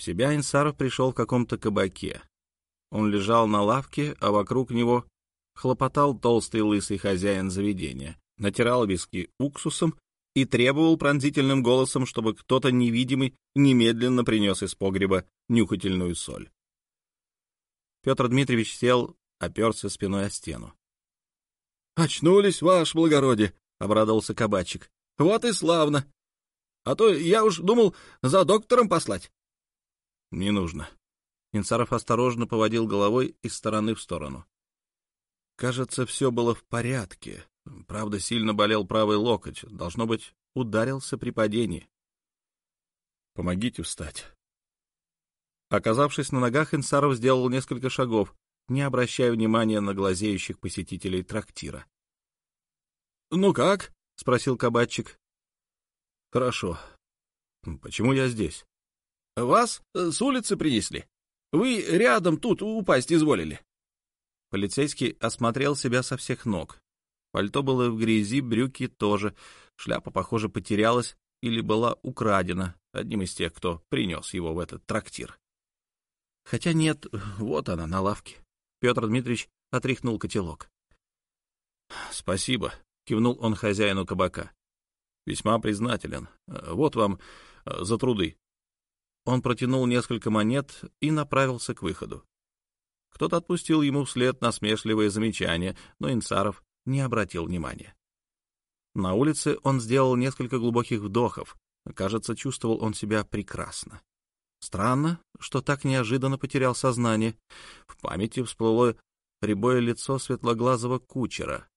В себя Инсаров пришел в каком-то кабаке. Он лежал на лавке, а вокруг него хлопотал толстый лысый хозяин заведения, натирал виски уксусом и требовал пронзительным голосом, чтобы кто-то невидимый немедленно принес из погреба нюхательную соль. Петр Дмитриевич сел, оперся спиной о стену. — Очнулись, ваше благородие! — обрадовался кабачик. — Вот и славно! А то я уж думал за доктором послать. — Не нужно. Инцаров осторожно поводил головой из стороны в сторону. Кажется, все было в порядке. Правда, сильно болел правый локоть. Должно быть, ударился при падении. Помогите встать. Оказавшись на ногах, Инсаров сделал несколько шагов, не обращая внимания на глазеющих посетителей трактира. — Ну как? — спросил кабачик. — Хорошо. Почему я здесь? — Вас э, с улицы принесли. Вы рядом тут упасть изволили. Полицейский осмотрел себя со всех ног. Пальто было в грязи, брюки тоже. Шляпа, похоже, потерялась или была украдена одним из тех, кто принес его в этот трактир. Хотя нет, вот она на лавке. Петр Дмитриевич отряхнул котелок. — Спасибо, — кивнул он хозяину кабака. — Весьма признателен. Вот вам э, за труды. Он протянул несколько монет и направился к выходу. Кто-то отпустил ему вслед насмешливые замечания, но Инцаров не обратил внимания. На улице он сделал несколько глубоких вдохов. Кажется, чувствовал он себя прекрасно. Странно, что так неожиданно потерял сознание. В памяти всплыло рябое лицо светлоглазого кучера.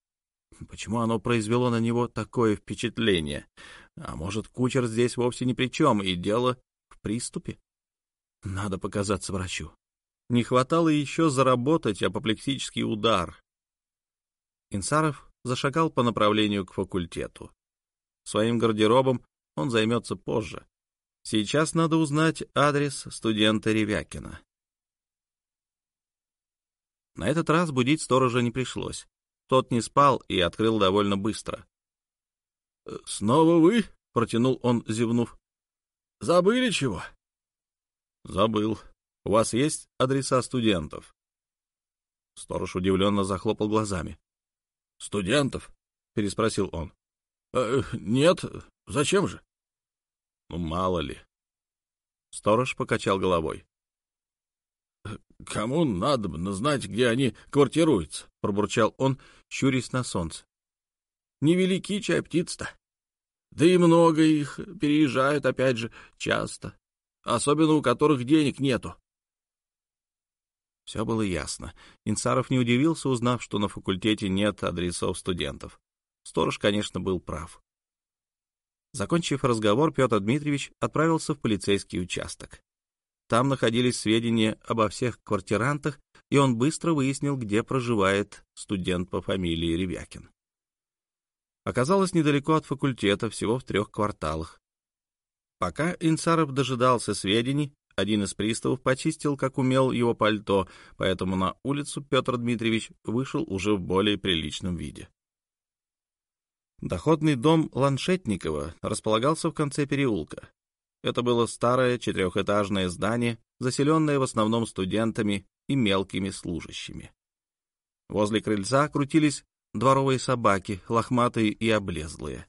Почему оно произвело на него такое впечатление? А может, кучер здесь вовсе ни при чем, и дело приступе? Надо показаться врачу. Не хватало еще заработать апоплексический удар. Инсаров зашагал по направлению к факультету. Своим гардеробом он займется позже. Сейчас надо узнать адрес студента Ревякина. На этот раз будить сторожа не пришлось. Тот не спал и открыл довольно быстро. «Э, — Снова вы? — протянул он, зевнув. — Забыли чего? — Забыл. У вас есть адреса студентов? Сторож удивленно захлопал глазами. — Студентов? — переспросил он. «Э, — Нет, зачем же? — Ну, мало ли. Сторож покачал головой. — Кому надо бы знать, где они квартируются? — пробурчал он, щурясь на солнце. — Невелики чай птиц-то. Да и много их переезжают, опять же, часто. Особенно у которых денег нету. Все было ясно. Инцаров не удивился, узнав, что на факультете нет адресов студентов. Сторож, конечно, был прав. Закончив разговор, Петр Дмитриевич отправился в полицейский участок. Там находились сведения обо всех квартирантах, и он быстро выяснил, где проживает студент по фамилии Ревякин. Оказалось недалеко от факультета, всего в трех кварталах. Пока Инцаров дожидался сведений, один из приставов почистил, как умел, его пальто, поэтому на улицу Петр Дмитриевич вышел уже в более приличном виде. Доходный дом Ланшетникова располагался в конце переулка. Это было старое четырехэтажное здание, заселенное в основном студентами и мелкими служащими. Возле крыльца крутились дворовые собаки, лохматые и облезлые.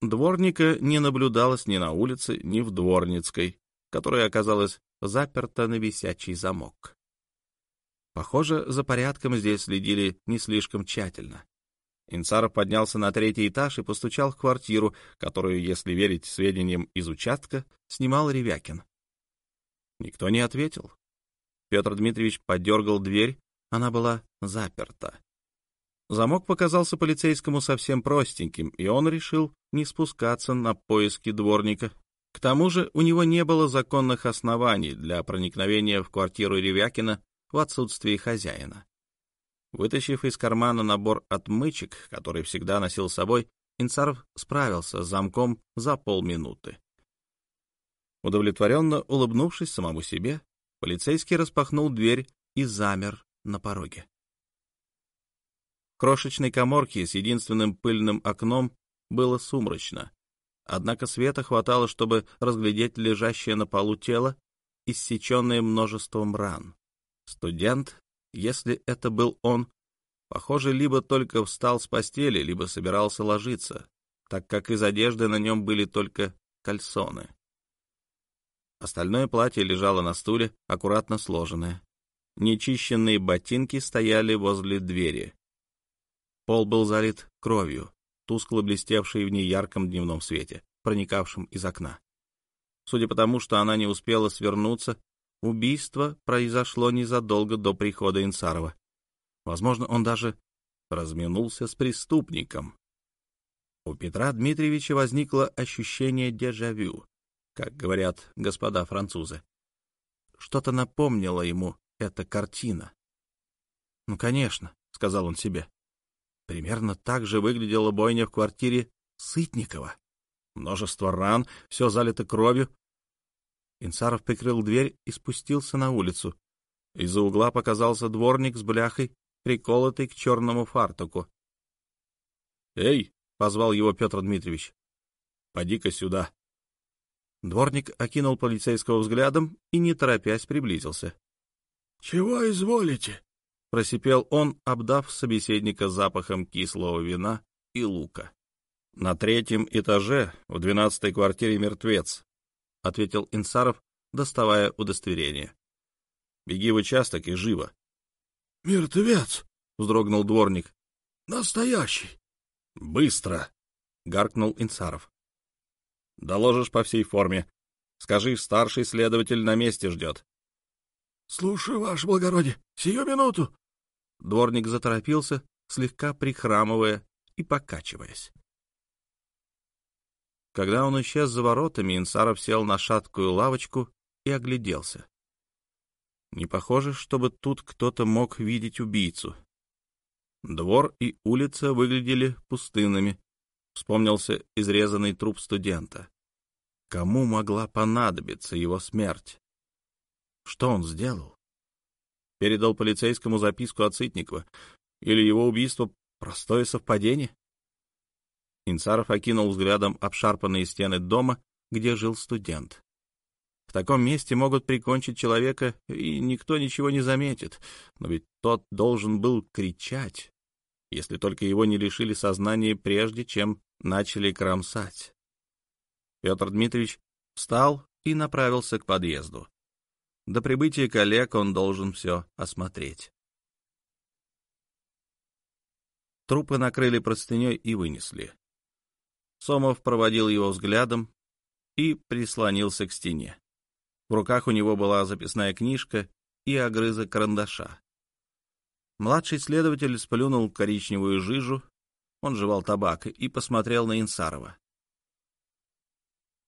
Дворника не наблюдалось ни на улице, ни в Дворницкой, которая оказалась заперта на висячий замок. Похоже, за порядком здесь следили не слишком тщательно. Инцаров поднялся на третий этаж и постучал в квартиру, которую, если верить сведениям из участка, снимал Ревякин. Никто не ответил. Петр Дмитриевич подергал дверь, она была заперта. Замок показался полицейскому совсем простеньким, и он решил не спускаться на поиски дворника, к тому же у него не было законных оснований для проникновения в квартиру Ревякина в отсутствии хозяина. Вытащив из кармана набор отмычек, который всегда носил с собой, Инцаров справился с замком за полминуты. Удовлетворенно улыбнувшись самому себе, полицейский распахнул дверь и замер на пороге. Крошечной коморке с единственным пыльным окном было сумрачно. Однако света хватало, чтобы разглядеть лежащее на полу тело иссеченные множеством ран. Студент, если это был он, похоже, либо только встал с постели, либо собирался ложиться, так как из одежды на нем были только кальсоны. Остальное платье лежало на стуле, аккуратно сложенное. Нечищенные ботинки стояли возле двери. Пол был залит кровью, тускло блестевшей в неярком дневном свете, проникавшем из окна. Судя по тому, что она не успела свернуться, убийство произошло незадолго до прихода Инсарова. Возможно, он даже разминулся с преступником. У Петра Дмитриевича возникло ощущение дежавю как говорят господа французы. Что-то напомнило ему эта картина. «Ну, конечно», — сказал он себе. Примерно так же выглядела бойня в квартире Сытникова. Множество ран, все залито кровью. Инсаров прикрыл дверь и спустился на улицу. Из-за угла показался дворник с бляхой, приколотый к черному фартуку. «Эй!» — позвал его Петр Дмитриевич. «Поди-ка сюда». Дворник окинул полицейского взглядом и, не торопясь, приблизился. — Чего изволите? — просипел он, обдав собеседника запахом кислого вина и лука. — На третьем этаже, в двенадцатой квартире мертвец, — ответил Инсаров, доставая удостоверение. — Беги в участок и живо. — Мертвец! — вздрогнул дворник. — Настоящий! — Быстро! — гаркнул Инсаров. Доложишь по всей форме. Скажи, старший следователь на месте ждет. — Слушаю, ваше благородие. Сию минуту. Дворник заторопился, слегка прихрамывая и покачиваясь. Когда он исчез за воротами, Инсаров сел на шаткую лавочку и огляделся. Не похоже, чтобы тут кто-то мог видеть убийцу. Двор и улица выглядели пустынными, Вспомнился изрезанный труп студента. Кому могла понадобиться его смерть? Что он сделал? Передал полицейскому записку от Сытникова? Или его убийство — простое совпадение? Инсаров окинул взглядом обшарпанные стены дома, где жил студент. В таком месте могут прикончить человека, и никто ничего не заметит. Но ведь тот должен был кричать если только его не лишили сознания прежде, чем начали кромсать. Петр Дмитриевич встал и направился к подъезду. До прибытия коллег он должен все осмотреть. Трупы накрыли простыней и вынесли. Сомов проводил его взглядом и прислонился к стене. В руках у него была записная книжка и огрызок карандаша. Младший следователь сплюнул коричневую жижу, он жевал табак и посмотрел на Инсарова.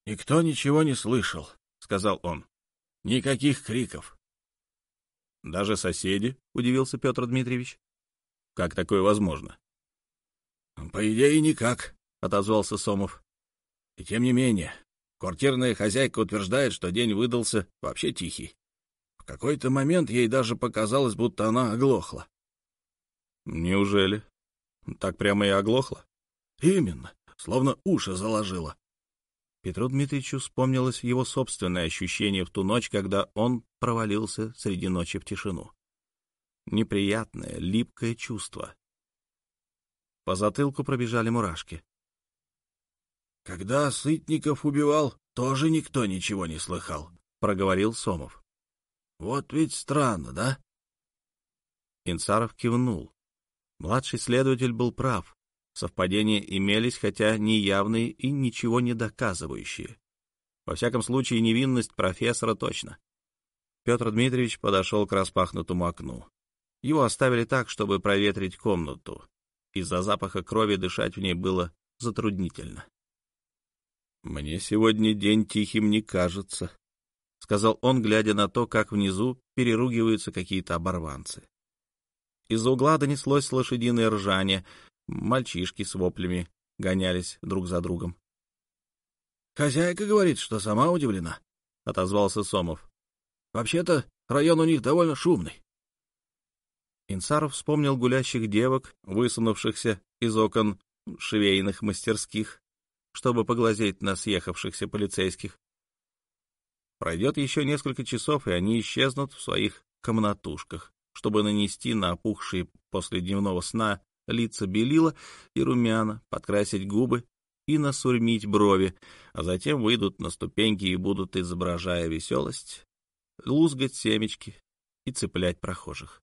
«Никто ничего не слышал», — сказал он. «Никаких криков». «Даже соседи?» — удивился Петр Дмитриевич. «Как такое возможно?» «По идее, никак», — отозвался Сомов. «И тем не менее, квартирная хозяйка утверждает, что день выдался вообще тихий. В какой-то момент ей даже показалось, будто она оглохла. Неужели? Так прямо и оглохло? Именно, словно уши заложило. Петру Дмитриевичу вспомнилось его собственное ощущение в ту ночь, когда он провалился среди ночи в тишину. Неприятное, липкое чувство. По затылку пробежали мурашки. — Когда Сытников убивал, тоже никто ничего не слыхал, — проговорил Сомов. — Вот ведь странно, да? Инсаров кивнул. Младший следователь был прав. Совпадения имелись, хотя неявные и ничего не доказывающие. Во всяком случае, невинность профессора точно. Петр Дмитриевич подошел к распахнутому окну. Его оставили так, чтобы проветрить комнату. Из-за запаха крови дышать в ней было затруднительно. «Мне сегодня день тихим не кажется», — сказал он, глядя на то, как внизу переругиваются какие-то оборванцы. Из-за угла донеслось лошадиное ржание. Мальчишки с воплями гонялись друг за другом. — Хозяйка говорит, что сама удивлена, — отозвался Сомов. — Вообще-то район у них довольно шумный. Инсаров вспомнил гулящих девок, высунувшихся из окон швейных мастерских, чтобы поглазеть на съехавшихся полицейских. Пройдет еще несколько часов, и они исчезнут в своих комнатушках, чтобы нанести на опухшие после дневного сна лица белила и румяна, подкрасить губы и насурмить брови, а затем выйдут на ступеньки и будут, изображая веселость, лузгать семечки и цеплять прохожих.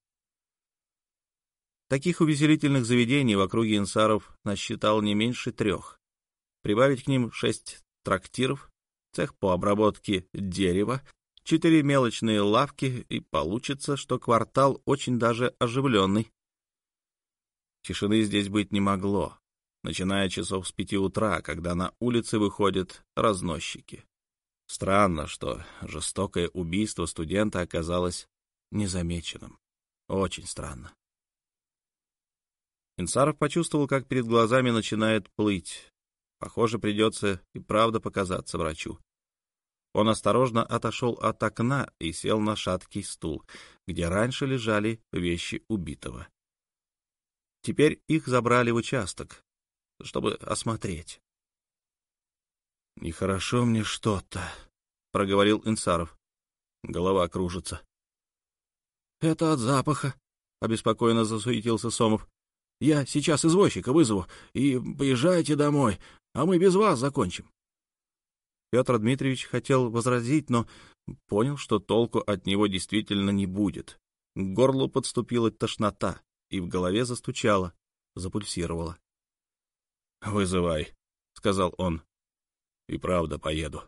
Таких увеселительных заведений в округе Инсаров насчитал не меньше трех. Прибавить к ним шесть трактиров, цех по обработке дерева, четыре мелочные лавки, и получится, что квартал очень даже оживленный. Тишины здесь быть не могло, начиная часов с пяти утра, когда на улицы выходят разносчики. Странно, что жестокое убийство студента оказалось незамеченным. Очень странно. Инсаров почувствовал, как перед глазами начинает плыть. Похоже, придется и правда показаться врачу. Он осторожно отошел от окна и сел на шаткий стул, где раньше лежали вещи убитого. Теперь их забрали в участок, чтобы осмотреть. «Нехорошо мне что-то», — проговорил Инсаров. Голова кружится. «Это от запаха», — обеспокоенно засуетился Сомов. «Я сейчас извозчика вызову, и поезжайте домой, а мы без вас закончим. Петр Дмитриевич хотел возразить, но понял, что толку от него действительно не будет. К горлу подступила тошнота, и в голове застучало, запульсировало. — Вызывай, — сказал он. — И правда поеду.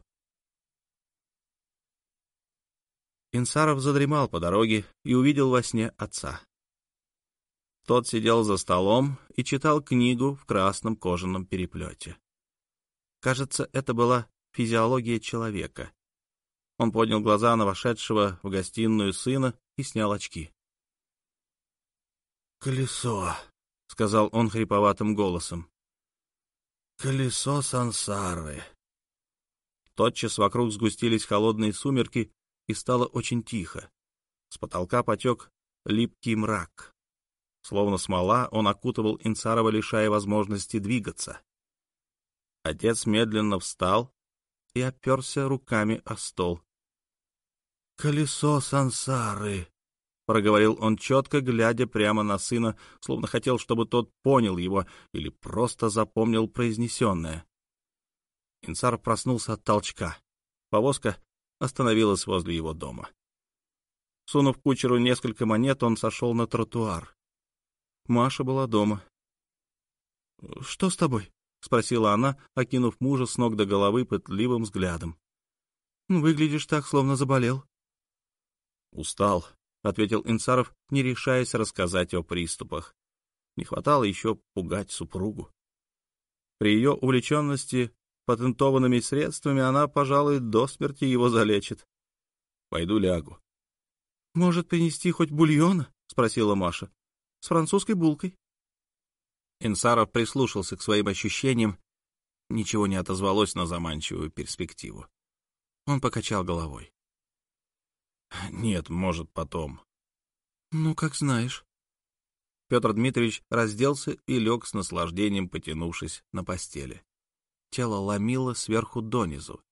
Инсаров задремал по дороге и увидел во сне отца. Тот сидел за столом и читал книгу в красном кожаном переплете. Кажется, это была физиология человека. Он поднял глаза на вошедшего в гостиную сына и снял очки. «Колесо», — сказал он хриповатым голосом. «Колесо сансары». Тотчас вокруг сгустились холодные сумерки, и стало очень тихо. С потолка потек липкий мрак. Словно смола, он окутывал Инцарова, лишая возможности двигаться. Отец медленно встал и оперся руками о стол. «Колесо сансары», — проговорил он четко, глядя прямо на сына, словно хотел, чтобы тот понял его или просто запомнил произнесенное. Инсар проснулся от толчка. Повозка остановилась возле его дома. Сунув кучеру несколько монет, он сошел на тротуар. Маша была дома. «Что с тобой?» — спросила она, окинув мужа с ног до головы пытливым взглядом. «Ну, — Выглядишь так, словно заболел. — Устал, — ответил Инсаров, не решаясь рассказать о приступах. Не хватало еще пугать супругу. При ее увлеченности патентованными средствами она, пожалуй, до смерти его залечит. Пойду лягу. — Может, принести хоть бульона? — спросила Маша. — С французской булкой. Инсаров прислушался к своим ощущениям. Ничего не отозвалось на заманчивую перспективу. Он покачал головой. «Нет, может, потом». «Ну, как знаешь». Петр Дмитриевич разделся и лег с наслаждением, потянувшись на постели. Тело ломило сверху донизу.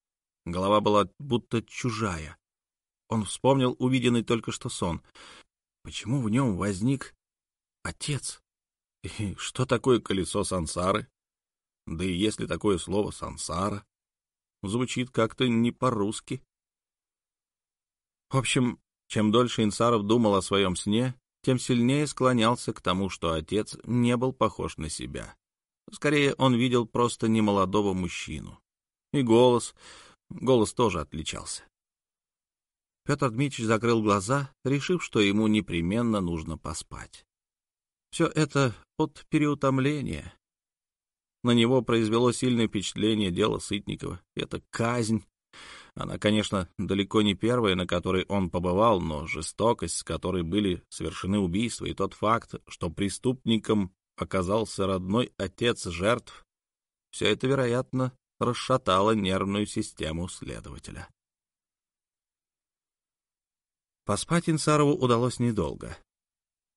Голова была будто чужая. Он вспомнил увиденный только что сон. Почему в нем возник отец? И что такое колесо сансары? Да и если такое слово «сансара», звучит как-то не по-русски. В общем, чем дольше Инсаров думал о своем сне, тем сильнее склонялся к тому, что отец не был похож на себя. Скорее, он видел просто немолодого мужчину. И голос, голос тоже отличался. Петр Дмитриевич закрыл глаза, решив, что ему непременно нужно поспать. Все это от переутомления. На него произвело сильное впечатление дело Сытникова. Это казнь. Она, конечно, далеко не первая, на которой он побывал, но жестокость, с которой были совершены убийства, и тот факт, что преступником оказался родной отец жертв, все это, вероятно, расшатало нервную систему следователя. Поспать Инсарову удалось недолго.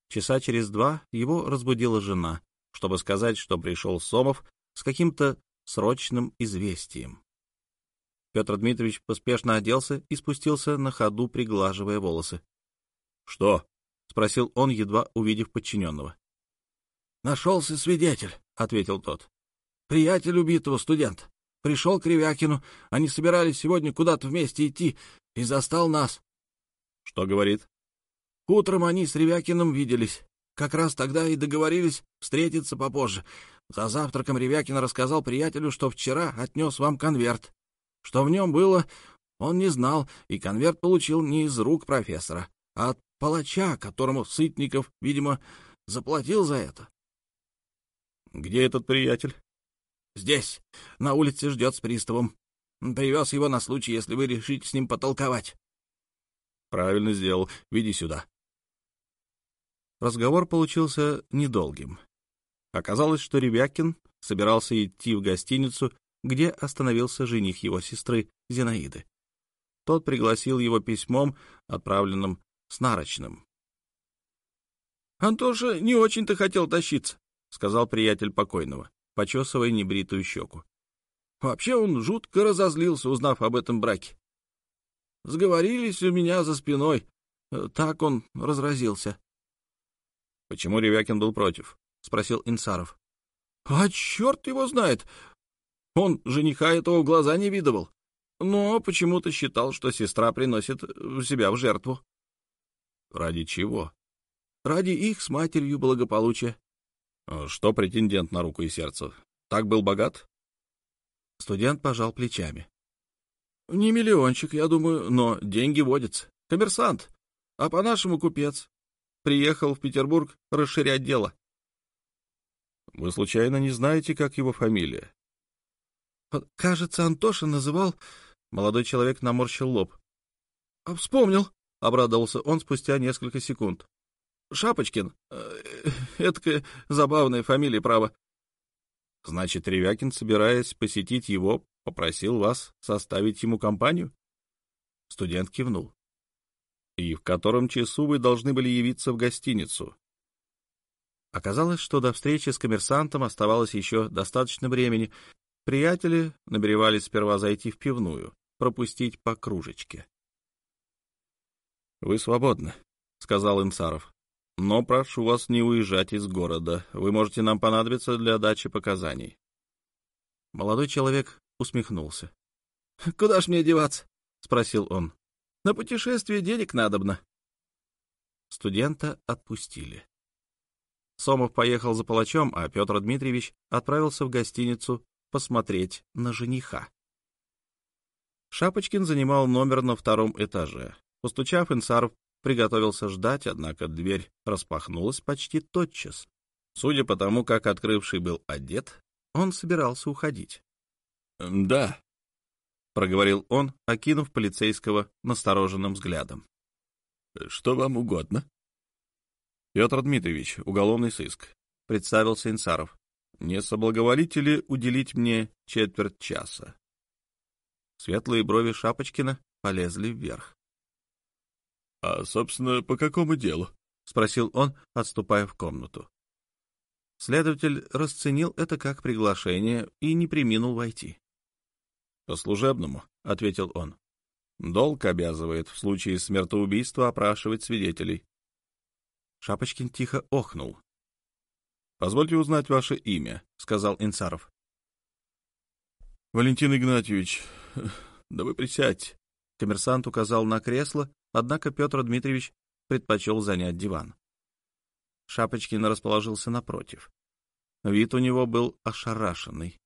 Часа через два его разбудила жена, чтобы сказать, что пришел Сомов с каким-то срочным известием. Петр Дмитриевич поспешно оделся и спустился на ходу, приглаживая волосы. — Что? — спросил он, едва увидев подчиненного. — Нашелся свидетель, — ответил тот. — Приятель убитого студента. Пришел к Ревякину, они собирались сегодня куда-то вместе идти, и застал нас. — Что говорит? — Утром они с Ревякиным виделись. Как раз тогда и договорились встретиться попозже. За завтраком Ревякин рассказал приятелю, что вчера отнес вам конверт. Что в нем было, он не знал, и конверт получил не из рук профессора, а от палача, которому Сытников, видимо, заплатил за это. — Где этот приятель? — Здесь. На улице ждет с приставом. Привез его на случай, если вы решите с ним потолковать. — Правильно сделал. Веди сюда. Разговор получился недолгим. Оказалось, что Ревякин собирался идти в гостиницу где остановился жених его сестры Зинаиды. Тот пригласил его письмом, отправленным с нарочным. «Антоша не очень-то хотел тащиться», — сказал приятель покойного, почесывая небритую щеку. «Вообще он жутко разозлился, узнав об этом браке. Сговорились у меня за спиной. Так он разразился». «Почему Ревякин был против?» — спросил Инсаров. «А черт его знает! Он жениха этого в глаза не видывал, но почему-то считал, что сестра приносит себя в жертву. Ради чего? Ради их с матерью благополучия. А что претендент на руку и сердце? Так был богат? Студент пожал плечами. Не миллиончик, я думаю, но деньги водятся. Коммерсант, а по-нашему купец. Приехал в Петербург расширять дело. Вы случайно не знаете, как его фамилия? Кажется, Антоша называл... Молодой человек наморщил лоб. — Вспомнил, — обрадовался он спустя несколько секунд. — Шапочкин. Эдакая забавная фамилия, право. — Значит, Ревякин, собираясь посетить его, попросил вас составить ему компанию? Студент кивнул. — И в котором часу вы должны были явиться в гостиницу? Оказалось, что до встречи с коммерсантом оставалось еще достаточно времени, Приятели намеревались сперва зайти в пивную, пропустить по кружечке. «Вы свободны», — сказал Инсаров. «Но прошу вас не уезжать из города. Вы можете нам понадобиться для дачи показаний». Молодой человек усмехнулся. «Куда ж мне деваться?» — спросил он. «На путешествие денег надобно». Студента отпустили. Сомов поехал за палачом, а Петр Дмитриевич отправился в гостиницу посмотреть на жениха. Шапочкин занимал номер на втором этаже. Постучав, Инсаров приготовился ждать, однако дверь распахнулась почти тотчас. Судя по тому, как открывший был одет, он собирался уходить. — Да, — проговорил он, окинув полицейского настороженным взглядом. — Что вам угодно? — Петр Дмитриевич, уголовный сыск, — представился Инсаров. Не соблаговолите ли уделить мне четверть часа? Светлые брови Шапочкина полезли вверх. — А, собственно, по какому делу? — спросил он, отступая в комнату. Следователь расценил это как приглашение и не приминул войти. — По служебному, — ответил он. — Долг обязывает в случае смертоубийства опрашивать свидетелей. Шапочкин тихо охнул. Позвольте узнать ваше имя, — сказал Инсаров. — Валентин Игнатьевич, да вы присядьте. Коммерсант указал на кресло, однако Петр Дмитриевич предпочел занять диван. Шапочкин расположился напротив. Вид у него был ошарашенный.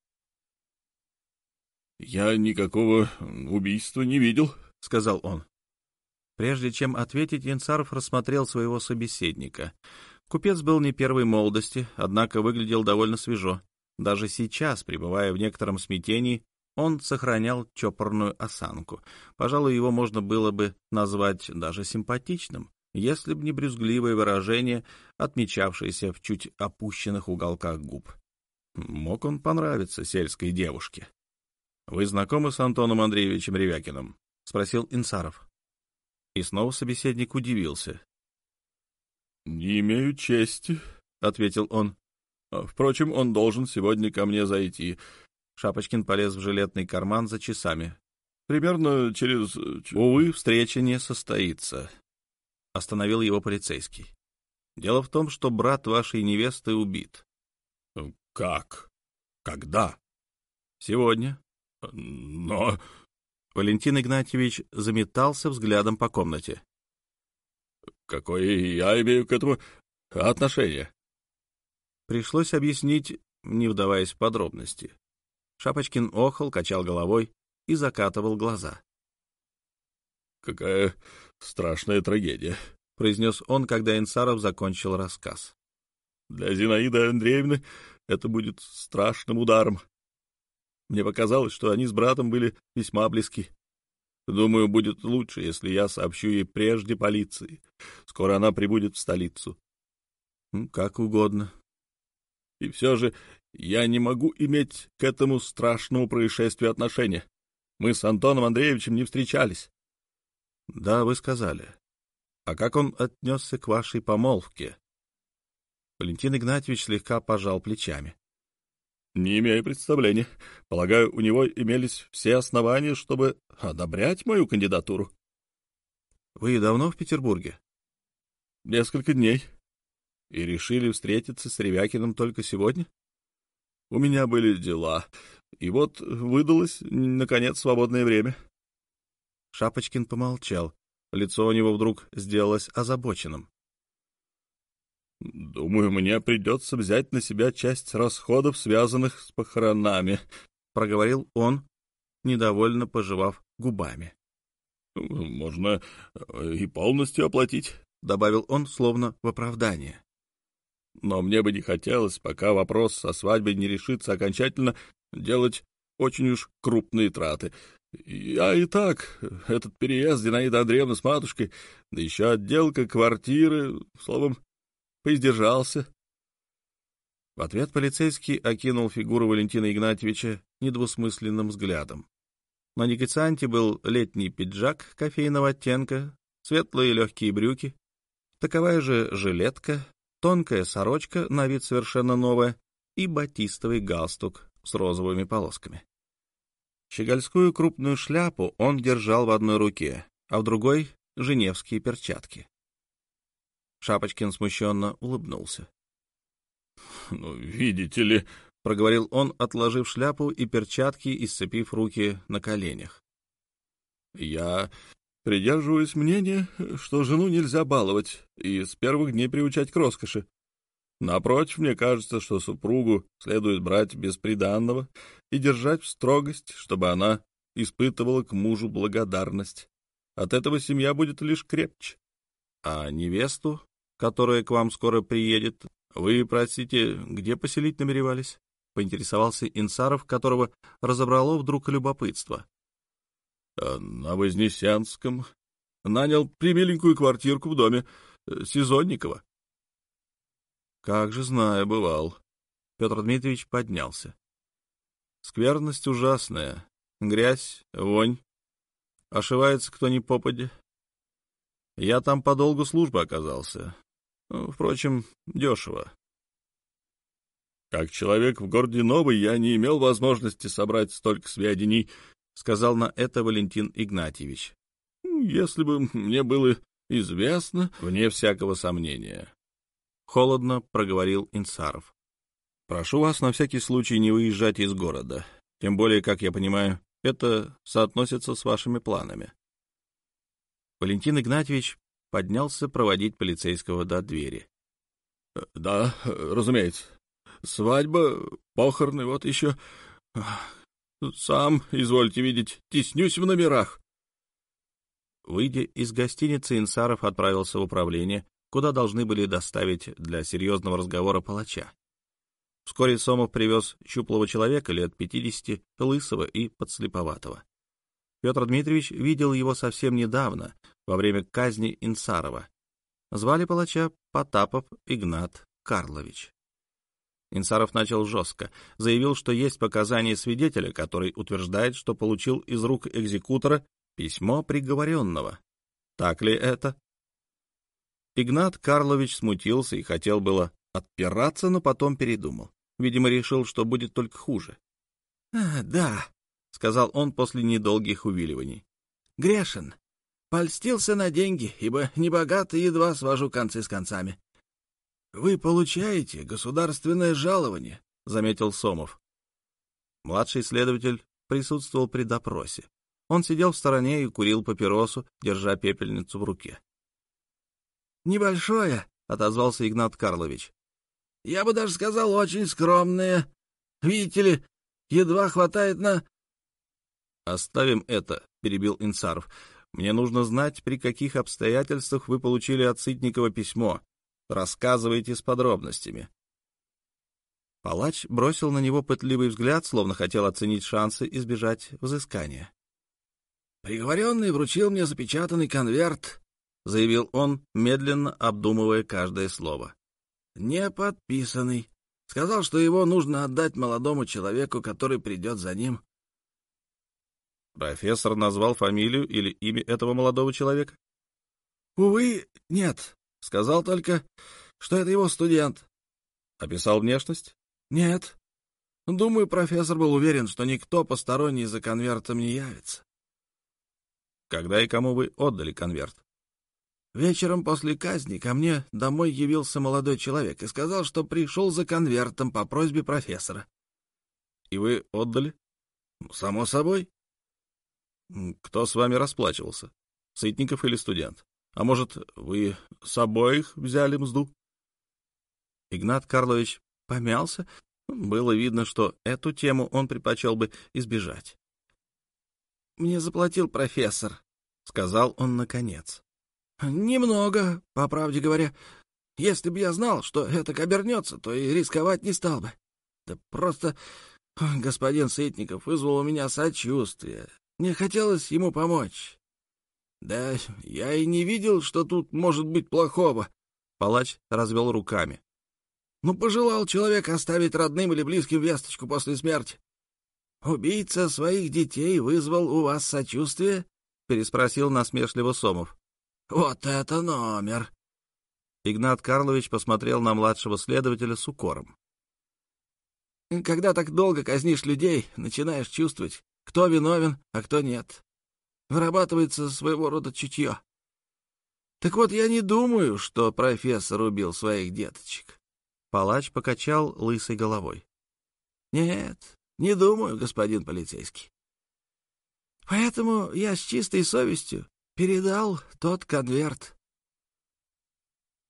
— Я никакого убийства не видел, — сказал он. Прежде чем ответить, Инсаров рассмотрел своего собеседника. Купец был не первой молодости, однако выглядел довольно свежо. Даже сейчас, пребывая в некотором смятении, он сохранял чопорную осанку. Пожалуй, его можно было бы назвать даже симпатичным, если б не брюзгливое выражение, отмечавшееся в чуть опущенных уголках губ. Мог он понравиться сельской девушке. — Вы знакомы с Антоном Андреевичем Ревякиным? — спросил Инсаров. И снова собеседник удивился. «Не имею чести», — ответил он. «А, «Впрочем, он должен сегодня ко мне зайти». Шапочкин полез в жилетный карман за часами. примерно через... Увы, встреча не состоится. Остановил его полицейский. Дело в том, что брат вашей невесты убит. Как? Когда? Сегодня. Но... Валентин Игнатьевич заметался взглядом по комнате. Какое я имею к этому отношение? Пришлось объяснить, не вдаваясь в подробности. Шапочкин охал, качал головой и закатывал глаза. «Какая страшная трагедия», — произнес он, когда Инсаров закончил рассказ. «Для Зинаиды Андреевны это будет страшным ударом. Мне показалось, что они с братом были весьма близки. Думаю, будет лучше, если я сообщу ей прежде полиции. Скоро она прибудет в столицу. — Как угодно. И все же я не могу иметь к этому страшному происшествию отношения. Мы с Антоном Андреевичем не встречались. — Да, вы сказали. А как он отнесся к вашей помолвке? Валентин Игнатьевич слегка пожал плечами. Не имею представления. Полагаю, у него имелись все основания, чтобы одобрять мою кандидатуру. Вы давно в Петербурге? Несколько дней. И решили встретиться с Ревякиным только сегодня? У меня были дела, и вот выдалось, наконец, свободное время. Шапочкин помолчал. Лицо у него вдруг сделалось озабоченным. «Думаю, мне придется взять на себя часть расходов, связанных с похоронами», — проговорил он, недовольно пожевав губами. «Можно э, и полностью оплатить», — добавил он, словно в оправдание. «Но мне бы не хотелось, пока вопрос о свадьбе не решится окончательно, делать очень уж крупные траты. Я и так, этот переезд Зинаида Андреевна с матушкой, да еще отделка квартиры, словом, Поиздержался. В ответ полицейский окинул фигуру Валентина Игнатьевича недвусмысленным взглядом. На негацианте был летний пиджак кофейного оттенка, светлые легкие брюки, таковая же жилетка, тонкая сорочка, на вид совершенно новая, и батистовый галстук с розовыми полосками. Щегольскую крупную шляпу он держал в одной руке, а в другой — женевские перчатки. Шапочкин смущенно улыбнулся. — Ну, видите ли, — проговорил он, отложив шляпу и перчатки и сцепив руки на коленях. — Я придерживаюсь мнения, что жену нельзя баловать и с первых дней приучать к роскоши. Напротив, мне кажется, что супругу следует брать без приданного и держать в строгость, чтобы она испытывала к мужу благодарность. От этого семья будет лишь крепче. А невесту которая к вам скоро приедет, вы, простите, где поселить намеревались? — поинтересовался Инсаров, которого разобрало вдруг любопытство. «А — На Вознесенском. Нанял примиленькую квартирку в доме э, Сезонникова. — Как же знаю, бывал. Петр Дмитриевич поднялся. — Скверность ужасная. Грязь, вонь. Ошивается кто ни попадя. Я там по долгу службы оказался. Ну, впрочем, дешево. Как человек в городе Новый я не имел возможности собрать столько сведений, — сказал на это Валентин Игнатьевич. Ну, если бы мне было известно, вне всякого сомнения. Холодно проговорил Инсаров. Прошу вас на всякий случай не выезжать из города. Тем более, как я понимаю, это соотносится с вашими планами. Валентин Игнатьевич поднялся проводить полицейского до двери. Э, — Да, разумеется. Свадьба, похороны, вот еще. Сам, извольте видеть, теснюсь в номерах. Выйдя из гостиницы, Инсаров отправился в управление, куда должны были доставить для серьезного разговора палача. Вскоре Сомов привез щуплого человека лет пятидесяти, лысого и подслеповатого. Петр Дмитриевич видел его совсем недавно, во время казни Инсарова. Звали палача Потапов Игнат Карлович. Инсаров начал жестко. Заявил, что есть показания свидетеля, который утверждает, что получил из рук экзекутора письмо приговоренного. Так ли это? Игнат Карлович смутился и хотел было отпираться, но потом передумал. Видимо, решил, что будет только хуже. — Да, — сказал он после недолгих увиливаний. «Грешен. Польстился на деньги, ибо небогат и едва свожу концы с концами». «Вы получаете государственное жалование», — заметил Сомов. Младший следователь присутствовал при допросе. Он сидел в стороне и курил папиросу, держа пепельницу в руке. «Небольшое», — отозвался Игнат Карлович. «Я бы даже сказал, очень скромное. Видите ли, едва хватает на...» «Оставим это», — перебил Инсаров. «Мне нужно знать, при каких обстоятельствах вы получили от Сытникова письмо. Рассказывайте с подробностями». Палач бросил на него пытливый взгляд, словно хотел оценить шансы избежать взыскания. «Приговоренный вручил мне запечатанный конверт», — заявил он, медленно обдумывая каждое слово. «Не подписанный. Сказал, что его нужно отдать молодому человеку, который придет за ним». «Профессор назвал фамилию или имя этого молодого человека?» «Увы, нет. Сказал только, что это его студент». «Описал внешность?» «Нет. Думаю, профессор был уверен, что никто посторонний за конвертом не явится». Когда и кому вы отдали конверт? Вечером после казни ко мне домой явился молодой человек и сказал, что пришел за конвертом по просьбе профессора. И вы отдали? Само собой. Кто с вами расплачивался? Сытников или студент? А может, вы с обоих взяли мзду? Игнат Карлович помялся. Было видно, что эту тему он предпочел бы избежать мне заплатил профессор», — сказал он наконец. «Немного, по правде говоря. Если бы я знал, что это обернется, то и рисковать не стал бы. Да просто господин Сытников вызвал у меня сочувствие. Мне хотелось ему помочь. Да я и не видел, что тут может быть плохого». Палач развел руками. «Ну, пожелал человек оставить родным или близким весточку после смерти. «Убийца своих детей вызвал у вас сочувствие?» — переспросил насмешливо Сомов. «Вот это номер!» Игнат Карлович посмотрел на младшего следователя с укором. «Когда так долго казнишь людей, начинаешь чувствовать, кто виновен, а кто нет. Вырабатывается своего рода чутье. Так вот, я не думаю, что профессор убил своих деточек». Палач покачал лысой головой. «Нет, не думаю, господин полицейский. Поэтому я с чистой совестью передал тот конверт.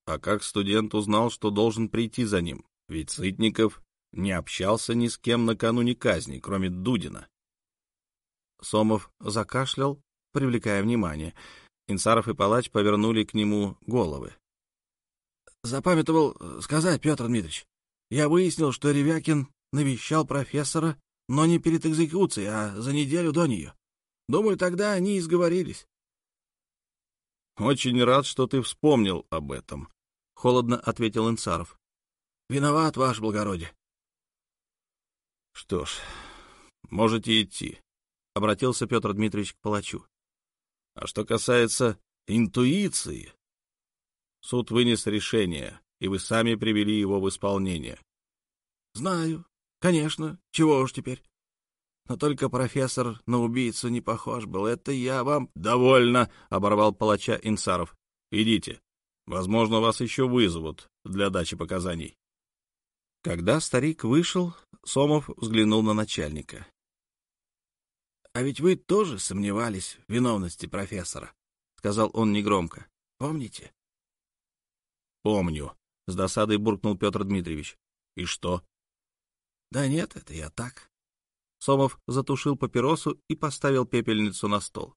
А как студент узнал, что должен прийти за ним? Ведь Сытников не общался ни с кем накануне казни, кроме Дудина. Сомов закашлял, привлекая внимание. Инсаров и Палач повернули к нему головы. Запамятовал сказать, Петр Дмитриевич. Я выяснил, что Ревякин навещал профессора, но не перед экзекуцией, а за неделю до нее. Думаю, тогда они и сговорились. — Очень рад, что ты вспомнил об этом, — холодно ответил Инсаров. — Виноват, ваше благородие. — Что ж, можете идти, — обратился Петр Дмитриевич к палачу. — А что касается интуиции, суд вынес решение, и вы сами привели его в исполнение. — Знаю, Конечно, чего уж теперь. Но только профессор на убийцу не похож был. Это я вам... — Довольно, — оборвал палача Инсаров. — Идите. Возможно, вас еще вызовут для дачи показаний. Когда старик вышел, Сомов взглянул на начальника. — А ведь вы тоже сомневались в виновности профессора, — сказал он негромко. — Помните? — Помню, — с досадой буркнул Петр Дмитриевич. — И что? Да нет, это я так. Сомов затушил папиросу и поставил пепельницу на стол.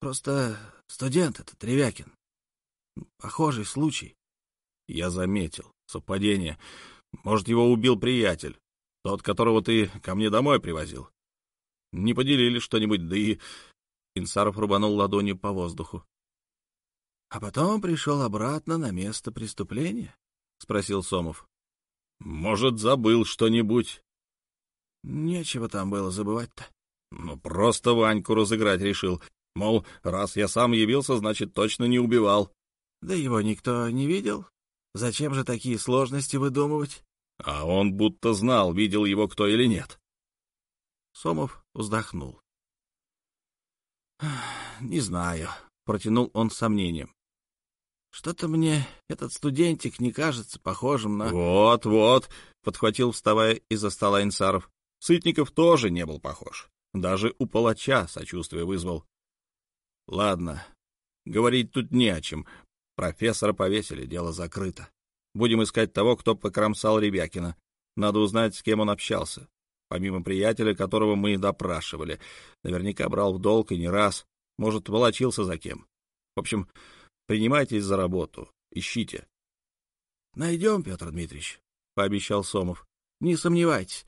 Просто студент этот, Ревякин. Похожий случай. Я заметил. Совпадение. Может, его убил приятель. Тот, которого ты ко мне домой привозил. Не поделили что-нибудь, да и... Инсаров рубанул ладонью по воздуху. — А потом пришел обратно на место преступления? — спросил Сомов. Может, забыл что-нибудь? Нечего там было забывать-то. Ну, просто Ваньку разыграть решил. Мол, раз я сам явился, значит, точно не убивал. Да его никто не видел. Зачем же такие сложности выдумывать? А он будто знал, видел его кто или нет. Сомов вздохнул. «Не знаю», — протянул он с сомнением. «Что-то мне этот студентик не кажется похожим на...» «Вот, вот», — подхватил, вставая из-за стола Инсаров. Сытников тоже не был похож. Даже у палача сочувствие вызвал. «Ладно, говорить тут не о чем. Профессора повесили, дело закрыто. Будем искать того, кто покромсал Ребякина. Надо узнать, с кем он общался. Помимо приятеля, которого мы допрашивали. Наверняка брал в долг и не раз. Может, волочился за кем. В общем, принимайтесь за работу. Ищите. — Найдем, Петр Дмитриевич, — пообещал Сомов. — Не сомневайтесь.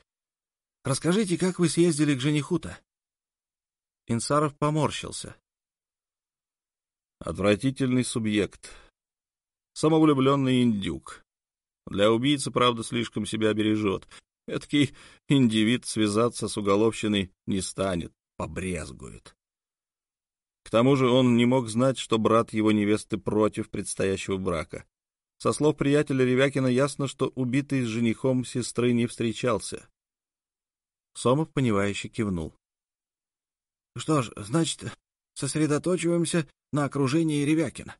Расскажите, как вы съездили к жениху-то? Инсаров поморщился. Отвратительный субъект. Самовлюбленный индюк. Для убийцы, правда, слишком себя бережет. Эдакий индивид связаться с уголовщиной не станет, побрезгует. К тому же он не мог знать, что брат его невесты против предстоящего брака. Со слов приятеля Ревякина ясно, что убитый с женихом сестры не встречался. Сомов, понимающе кивнул. — Что ж, значит, сосредоточиваемся на окружении Ревякина.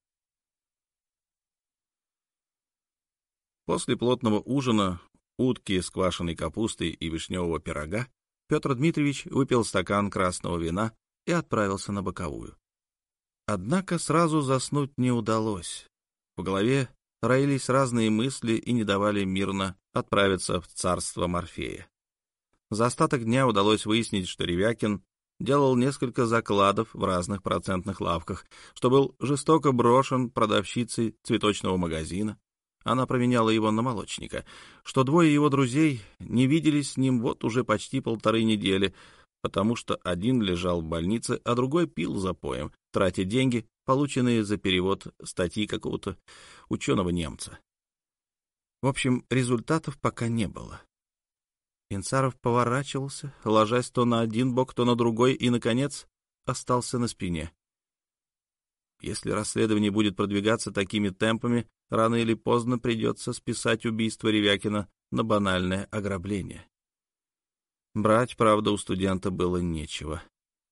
После плотного ужина утки с квашеной капустой и вишневого пирога, Петр Дмитриевич выпил стакан красного вина и отправился на боковую. Однако сразу заснуть не удалось. В голове роились разные мысли и не давали мирно отправиться в царство Морфея. За остаток дня удалось выяснить, что Ревякин делал несколько закладов в разных процентных лавках, что был жестоко брошен продавщицей цветочного магазина, она променяла его на молочника, что двое его друзей не виделись с ним вот уже почти полторы недели, потому что один лежал в больнице, а другой пил за поем, тратя деньги, полученные за перевод статьи какого-то ученого немца. В общем, результатов пока не было. Инцаров поворачивался, ложась то на один бок, то на другой, и, наконец, остался на спине. Если расследование будет продвигаться такими темпами, рано или поздно придется списать убийство Ревякина на банальное ограбление. Брать, правда, у студента было нечего.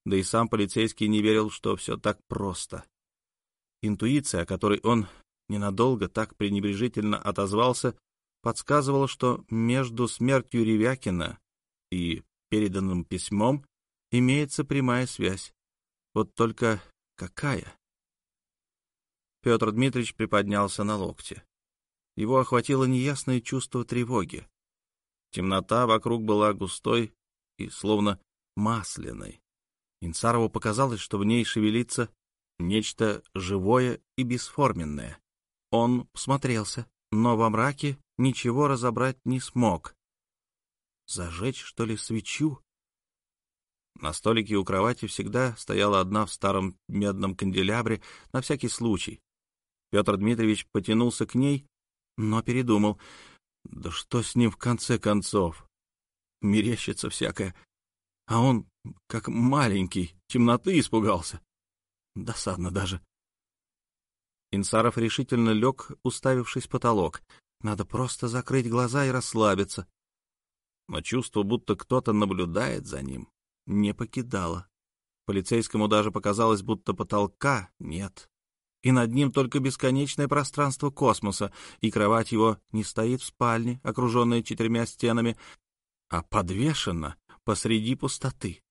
Да и сам полицейский не верил, что все так просто. Интуиция, о которой он ненадолго так пренебрежительно отозвался, подсказывала, что между смертью Ревякина и переданным письмом имеется прямая связь. Вот только какая? Петр Дмитриевич приподнялся на локте. Его охватило неясное чувство тревоги. Темнота вокруг была густой и словно масляной. Инцарову показалось, что в ней шевелится нечто живое и бесформенное. Он смотрелся, но во мраке ничего разобрать не смог. Зажечь, что ли, свечу? На столике у кровати всегда стояла одна в старом медном канделябре на всякий случай. Петр Дмитриевич потянулся к ней, но передумал. Да что с ним в конце концов? Мерещится всякое. А он, как маленький, темноты испугался. Досадно даже. Инсаров решительно лег, уставившись в потолок. Надо просто закрыть глаза и расслабиться. Но чувство, будто кто-то наблюдает за ним, не покидало. Полицейскому даже показалось, будто потолка нет и над ним только бесконечное пространство космоса, и кровать его не стоит в спальне, окруженная четырьмя стенами, а подвешена посреди пустоты.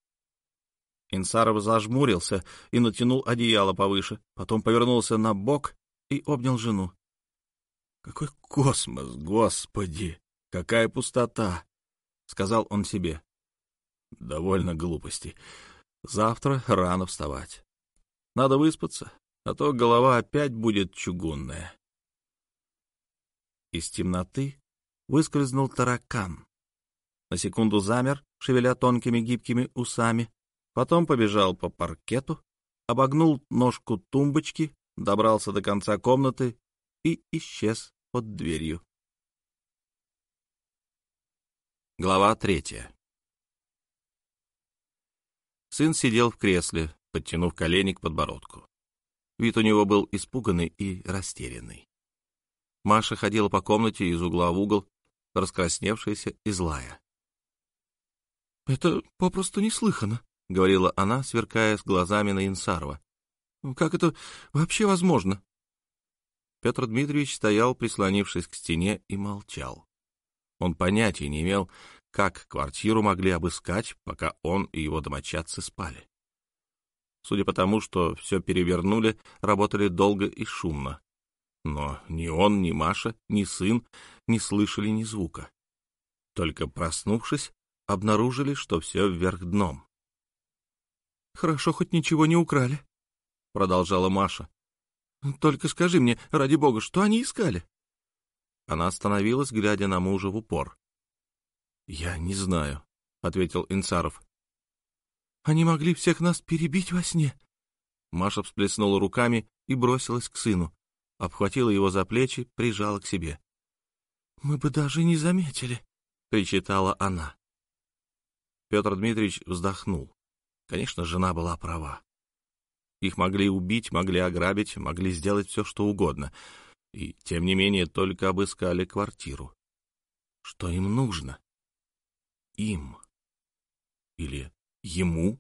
Инсаров зажмурился и натянул одеяло повыше, потом повернулся на бок и обнял жену. «Какой космос, господи! Какая пустота!» — сказал он себе. «Довольно глупости. Завтра рано вставать. Надо выспаться, а то голова опять будет чугунная. Из темноты выскользнул таракан. На секунду замер, шевеля тонкими гибкими усами, потом побежал по паркету, обогнул ножку тумбочки, добрался до конца комнаты и исчез под дверью. Глава третья Сын сидел в кресле, подтянув колени к подбородку. Вид у него был испуганный и растерянный. Маша ходила по комнате из угла в угол, раскрасневшаяся и злая. Это попросту неслыханно, — говорила она, сверкая с глазами на Инсарова. Как это вообще возможно? Петр Дмитриевич стоял, прислонившись к стене, и молчал. Он понятия не имел, как квартиру могли обыскать, пока он и его домочадцы спали. Судя по тому, что все перевернули, работали долго и шумно. Но ни он, ни Маша, ни сын не слышали ни звука. Только проснувшись, обнаружили, что все вверх дном. «Хорошо, хоть ничего не украли», — продолжала Маша. «Только скажи мне, ради бога, что они искали?» Она остановилась, глядя на мужа в упор. «Я не знаю», — ответил Инцаров. «Они могли всех нас перебить во сне». Маша всплеснула руками и бросилась к сыну, обхватила его за плечи, прижала к себе. «Мы бы даже не заметили», — причитала она. Петр Дмитриевич вздохнул. Конечно, жена была права. Их могли убить, могли ограбить, могли сделать все, что угодно. И, тем не менее, только обыскали квартиру. Что им нужно? Им. Или ему?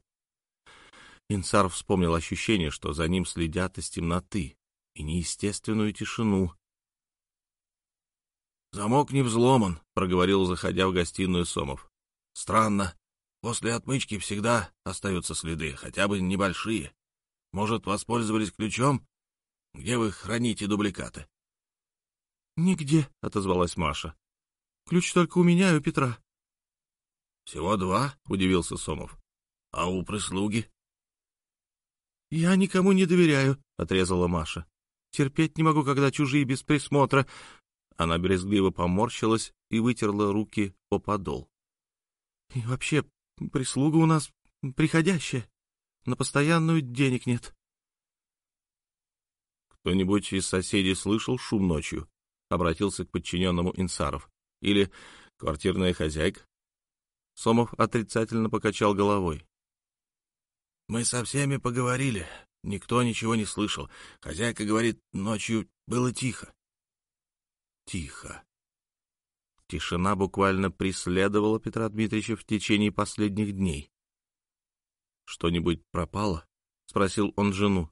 Инсар вспомнил ощущение, что за ним следят из темноты, и неестественную тишину. «Замок не взломан», — проговорил, заходя в гостиную Сомов. «Странно. После отмычки всегда остаются следы, хотя бы небольшие. Может, воспользовались ключом? Где вы храните дубликаты?» «Нигде», — отозвалась Маша. «Ключ только у меня и у Петра». «Всего два?» — удивился Сомов. «А у прислуги?» «Я никому не доверяю», — отрезала Маша. «Терпеть не могу, когда чужие без присмотра». Она брезгливо поморщилась и вытерла руки по подол. «И вообще, Прислуга у нас приходящая. На постоянную денег нет. Кто-нибудь из соседей слышал шум ночью? Обратился к подчиненному Инсаров. Или квартирная хозяйка? Сомов отрицательно покачал головой. Мы со всеми поговорили. Никто ничего не слышал. Хозяйка говорит, ночью было тихо. Тихо. Тишина буквально преследовала Петра Дмитриевича в течение последних дней. «Что-нибудь пропало?» — спросил он жену.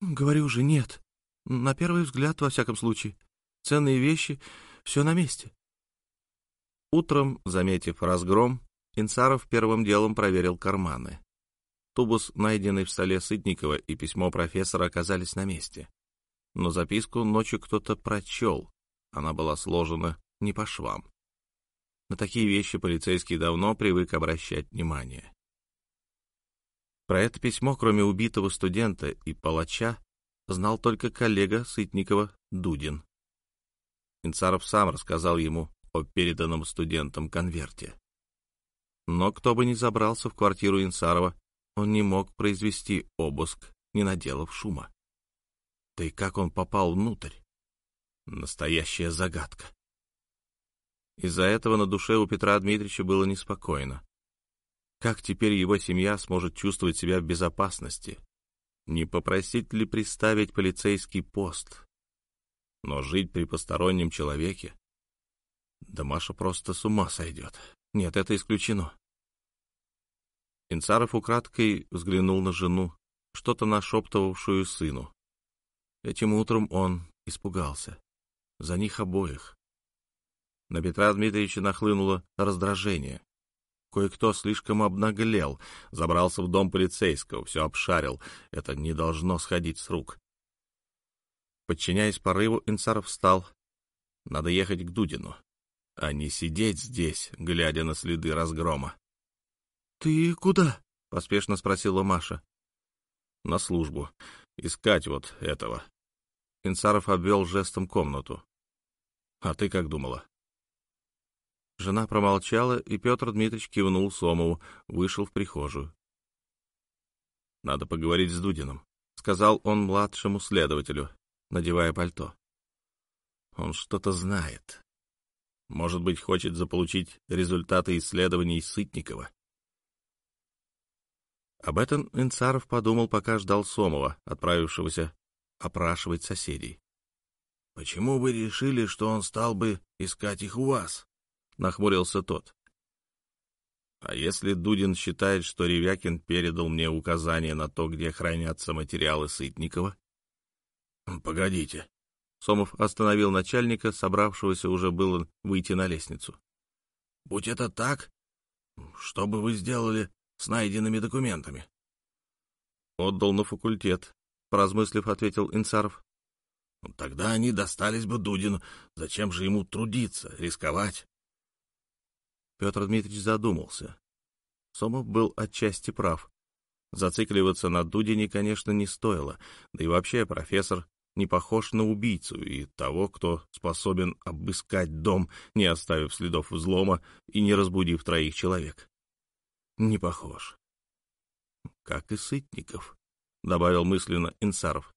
«Говорю же, нет. На первый взгляд, во всяком случае. Ценные вещи, все на месте». Утром, заметив разгром, Инсаров первым делом проверил карманы. Тубус, найденный в столе Сытникова, и письмо профессора оказались на месте. Но записку ночью кто-то прочел. Она была сложена не по швам. На такие вещи полицейский давно привык обращать внимание. Про это письмо, кроме убитого студента и палача, знал только коллега Сытникова Дудин. Инцаров сам рассказал ему о переданном студентам конверте. Но кто бы ни забрался в квартиру Инцарова, он не мог произвести обыск, не наделав шума. Да и как он попал внутрь? Настоящая загадка. Из-за этого на душе у Петра Дмитриевича было неспокойно. Как теперь его семья сможет чувствовать себя в безопасности? Не попросить ли приставить полицейский пост? Но жить при постороннем человеке? Да Маша просто с ума сойдет. Нет, это исключено. Инцаров украдкой взглянул на жену, что-то нашептывавшую сыну. Этим утром он испугался. За них обоих. На Петра Дмитриевича нахлынуло раздражение. Кое-кто слишком обнаглел, забрался в дом полицейского, все обшарил. Это не должно сходить с рук. Подчиняясь порыву, Инсаров встал. Надо ехать к Дудину, а не сидеть здесь, глядя на следы разгрома. — Ты куда? — поспешно спросила Маша. — На службу. Искать вот этого. Инсаров обвел жестом комнату. — А ты как думала? Жена промолчала, и Петр Дмитриевич кивнул Сомову, вышел в прихожую. «Надо поговорить с Дудиным», — сказал он младшему следователю, надевая пальто. «Он что-то знает. Может быть, хочет заполучить результаты исследований Сытникова». Об этом Инцаров подумал, пока ждал Сомова, отправившегося опрашивать соседей. «Почему вы решили, что он стал бы искать их у вас?» — нахмурился тот. А если Дудин считает, что Ревякин передал мне указание на то, где хранятся материалы Сытникова? Погодите. Сомов остановил начальника, собравшегося уже было выйти на лестницу. Будь это так, что бы вы сделали с найденными документами? Отдал на факультет, поразмыслив, ответил Инсаров. Тогда они достались бы Дудину. Зачем же ему трудиться, рисковать? Петр Дмитриевич задумался. Сомов был отчасти прав. Зацикливаться на Дудине, конечно, не стоило, да и вообще профессор не похож на убийцу и того, кто способен обыскать дом, не оставив следов взлома и не разбудив троих человек. Не похож. Как и Сытников, — добавил мысленно Инсаров.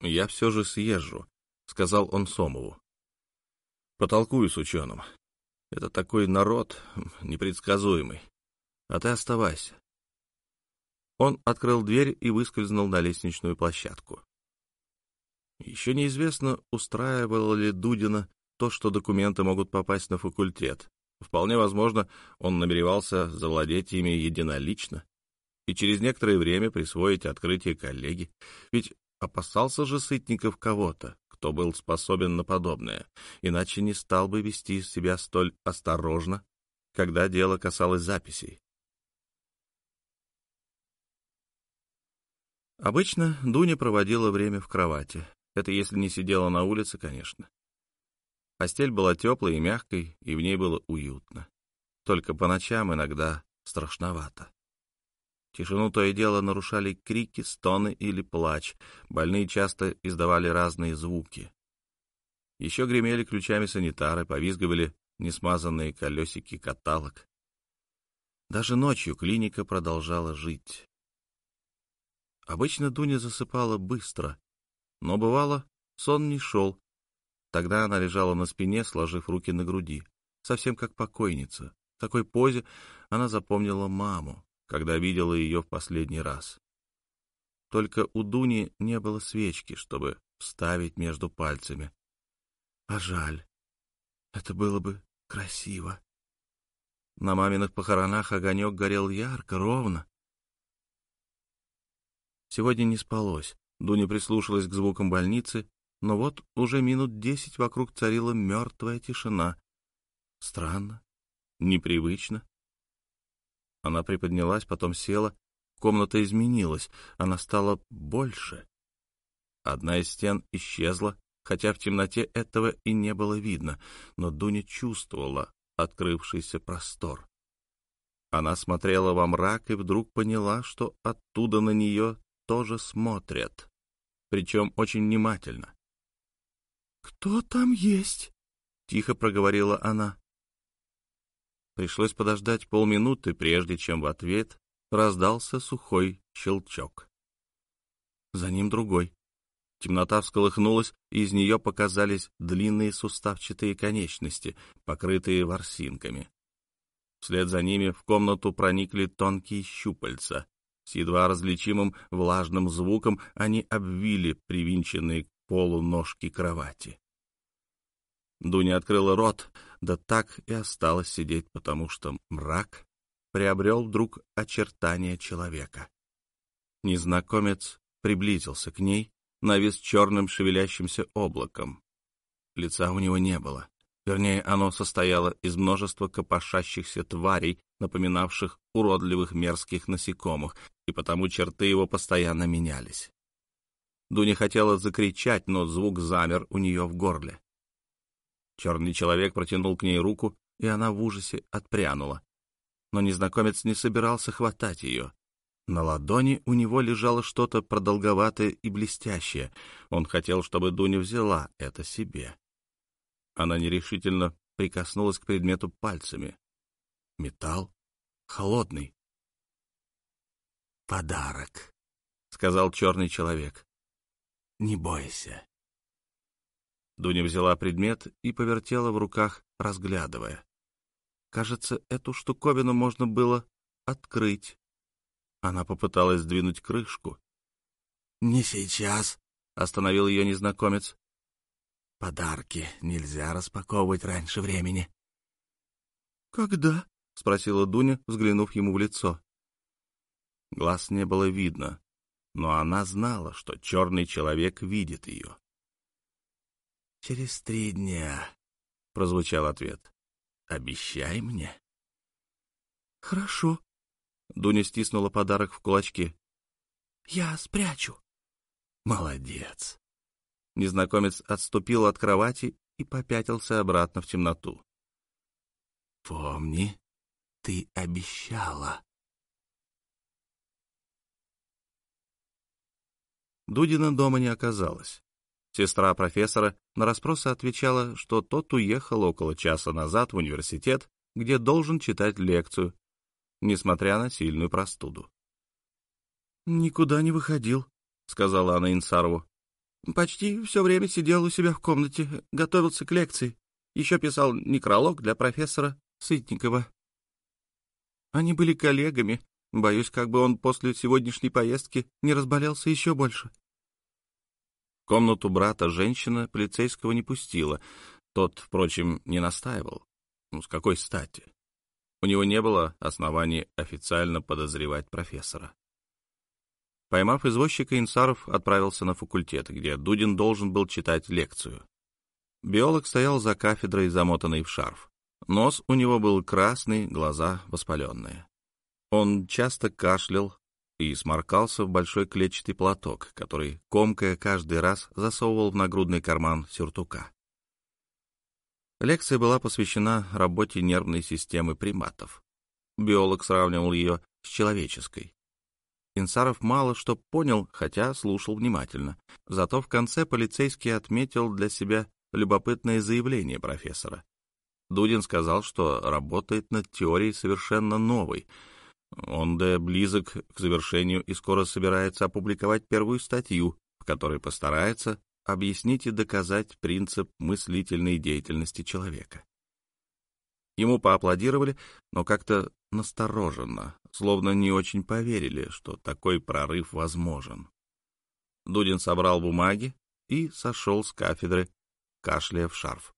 «Я все же съезжу», — сказал он Сомову. «Потолкую с ученым. Это такой народ непредсказуемый. А ты оставайся. Он открыл дверь и выскользнул на лестничную площадку. Еще неизвестно, устраивало ли Дудина то, что документы могут попасть на факультет. Вполне возможно, он намеревался завладеть ими единолично и через некоторое время присвоить открытие коллеги. Ведь опасался же Сытников кого-то, кто был способен на подобное, иначе не стал бы вести себя столь осторожно, когда дело касалось записей. Обычно Дуня проводила время в кровати. Это если не сидела на улице, конечно. Постель была теплой и мягкой, и в ней было уютно. Только по ночам иногда страшновато. Тишину то и дело нарушали крики, стоны или плач. Больные часто издавали разные звуки. Еще гремели ключами санитары, повизгивали несмазанные колесики каталог. Даже ночью клиника продолжала жить. Обычно Дуня засыпала быстро, но бывало, сон не шел. Тогда она лежала на спине, сложив руки на груди, совсем как покойница. В такой позе она запомнила маму когда видела ее в последний раз. Только у Дуни не было свечки, чтобы вставить между пальцами. А жаль. Это было бы красиво. На маминых похоронах огонек горел ярко, ровно. Сегодня не спалось. Дуня прислушалась к звукам больницы, но вот уже минут десять вокруг царила мертвая тишина. Странно, непривычно. Она приподнялась, потом села. Комната изменилась, она стала больше. Одна из стен исчезла, хотя в темноте этого и не было видно, но Дуня чувствовала открывшийся простор. Она смотрела во мрак и вдруг поняла, что оттуда на нее тоже смотрят, причем очень внимательно. «Кто там есть?» — тихо проговорила она. Пришлось подождать полминуты, прежде чем в ответ раздался сухой щелчок. За ним другой. Темнота всколыхнулась, и из нее показались длинные суставчатые конечности, покрытые ворсинками. Вслед за ними в комнату проникли тонкие щупальца. С едва различимым влажным звуком они обвили привинченные полу ножки кровати. Дуня открыла рот, да так и осталась сидеть, потому что мрак приобрел вдруг очертания человека. Незнакомец приблизился к ней, навис черным шевелящимся облаком. Лица у него не было. Вернее, оно состояло из множества копошащихся тварей, напоминавших уродливых мерзких насекомых, и потому черты его постоянно менялись. Дуня хотела закричать, но звук замер у нее в горле. Черный человек протянул к ней руку, и она в ужасе отпрянула. Но незнакомец не собирался хватать ее. На ладони у него лежало что-то продолговатое и блестящее. Он хотел, чтобы Дуня взяла это себе. Она нерешительно прикоснулась к предмету пальцами. Металл холодный. «Подарок», — сказал черный человек. «Не бойся, Дуня взяла предмет и повертела в руках, разглядывая. Кажется, эту штуковину можно было открыть. Она попыталась сдвинуть крышку. — Не сейчас, — остановил ее незнакомец. — Подарки нельзя распаковывать раньше времени. — Когда? — спросила Дуня, взглянув ему в лицо. Глаз не было видно, но она знала, что черный человек видит ее. «Через три дня», — прозвучал ответ. «Обещай мне». «Хорошо», — Дуня стиснула подарок в кулачки. «Я спрячу». «Молодец». Незнакомец отступил от кровати и попятился обратно в темноту. «Помни, ты обещала». Дудина дома не оказалось. Сестра профессора на расспросы отвечала, что тот уехал около часа назад в университет, где должен читать лекцию, несмотря на сильную простуду. «Никуда не выходил», — сказала она Инсарову. «Почти все время сидел у себя в комнате, готовился к лекции. Еще писал некролог для профессора Сытникова. Они были коллегами. Боюсь, как бы он после сегодняшней поездки не разболелся еще больше. В комнату брата женщина полицейского не пустила. Тот, впрочем, не настаивал. Ну, с какой стати? У него не было оснований официально подозревать профессора. Поймав извозчика, Инсаров отправился на факультет, где Дудин должен был читать лекцию. Биолог стоял за кафедрой, замотанный в шарф. Нос у него был красный, глаза воспаленные. Он часто кашлял и сморкался в большой клетчатый платок, который, комкая каждый раз, засовывал в нагрудный карман сюртука. Лекция была посвящена работе нервной системы приматов. Биолог сравнивал ее с человеческой. Инсаров мало что понял, хотя слушал внимательно. Зато в конце полицейский отметил для себя любопытное заявление профессора. Дудин сказал, что работает над теорией совершенно новой. Он да близок к завершению и скоро собирается опубликовать первую статью, в которой постарается объяснить и доказать принцип мыслительной деятельности человека. Ему поаплодировали, но как-то настороженно, словно не очень поверили, что такой прорыв возможен. Дудин собрал бумаги и сошел с кафедры, кашляя в шарф.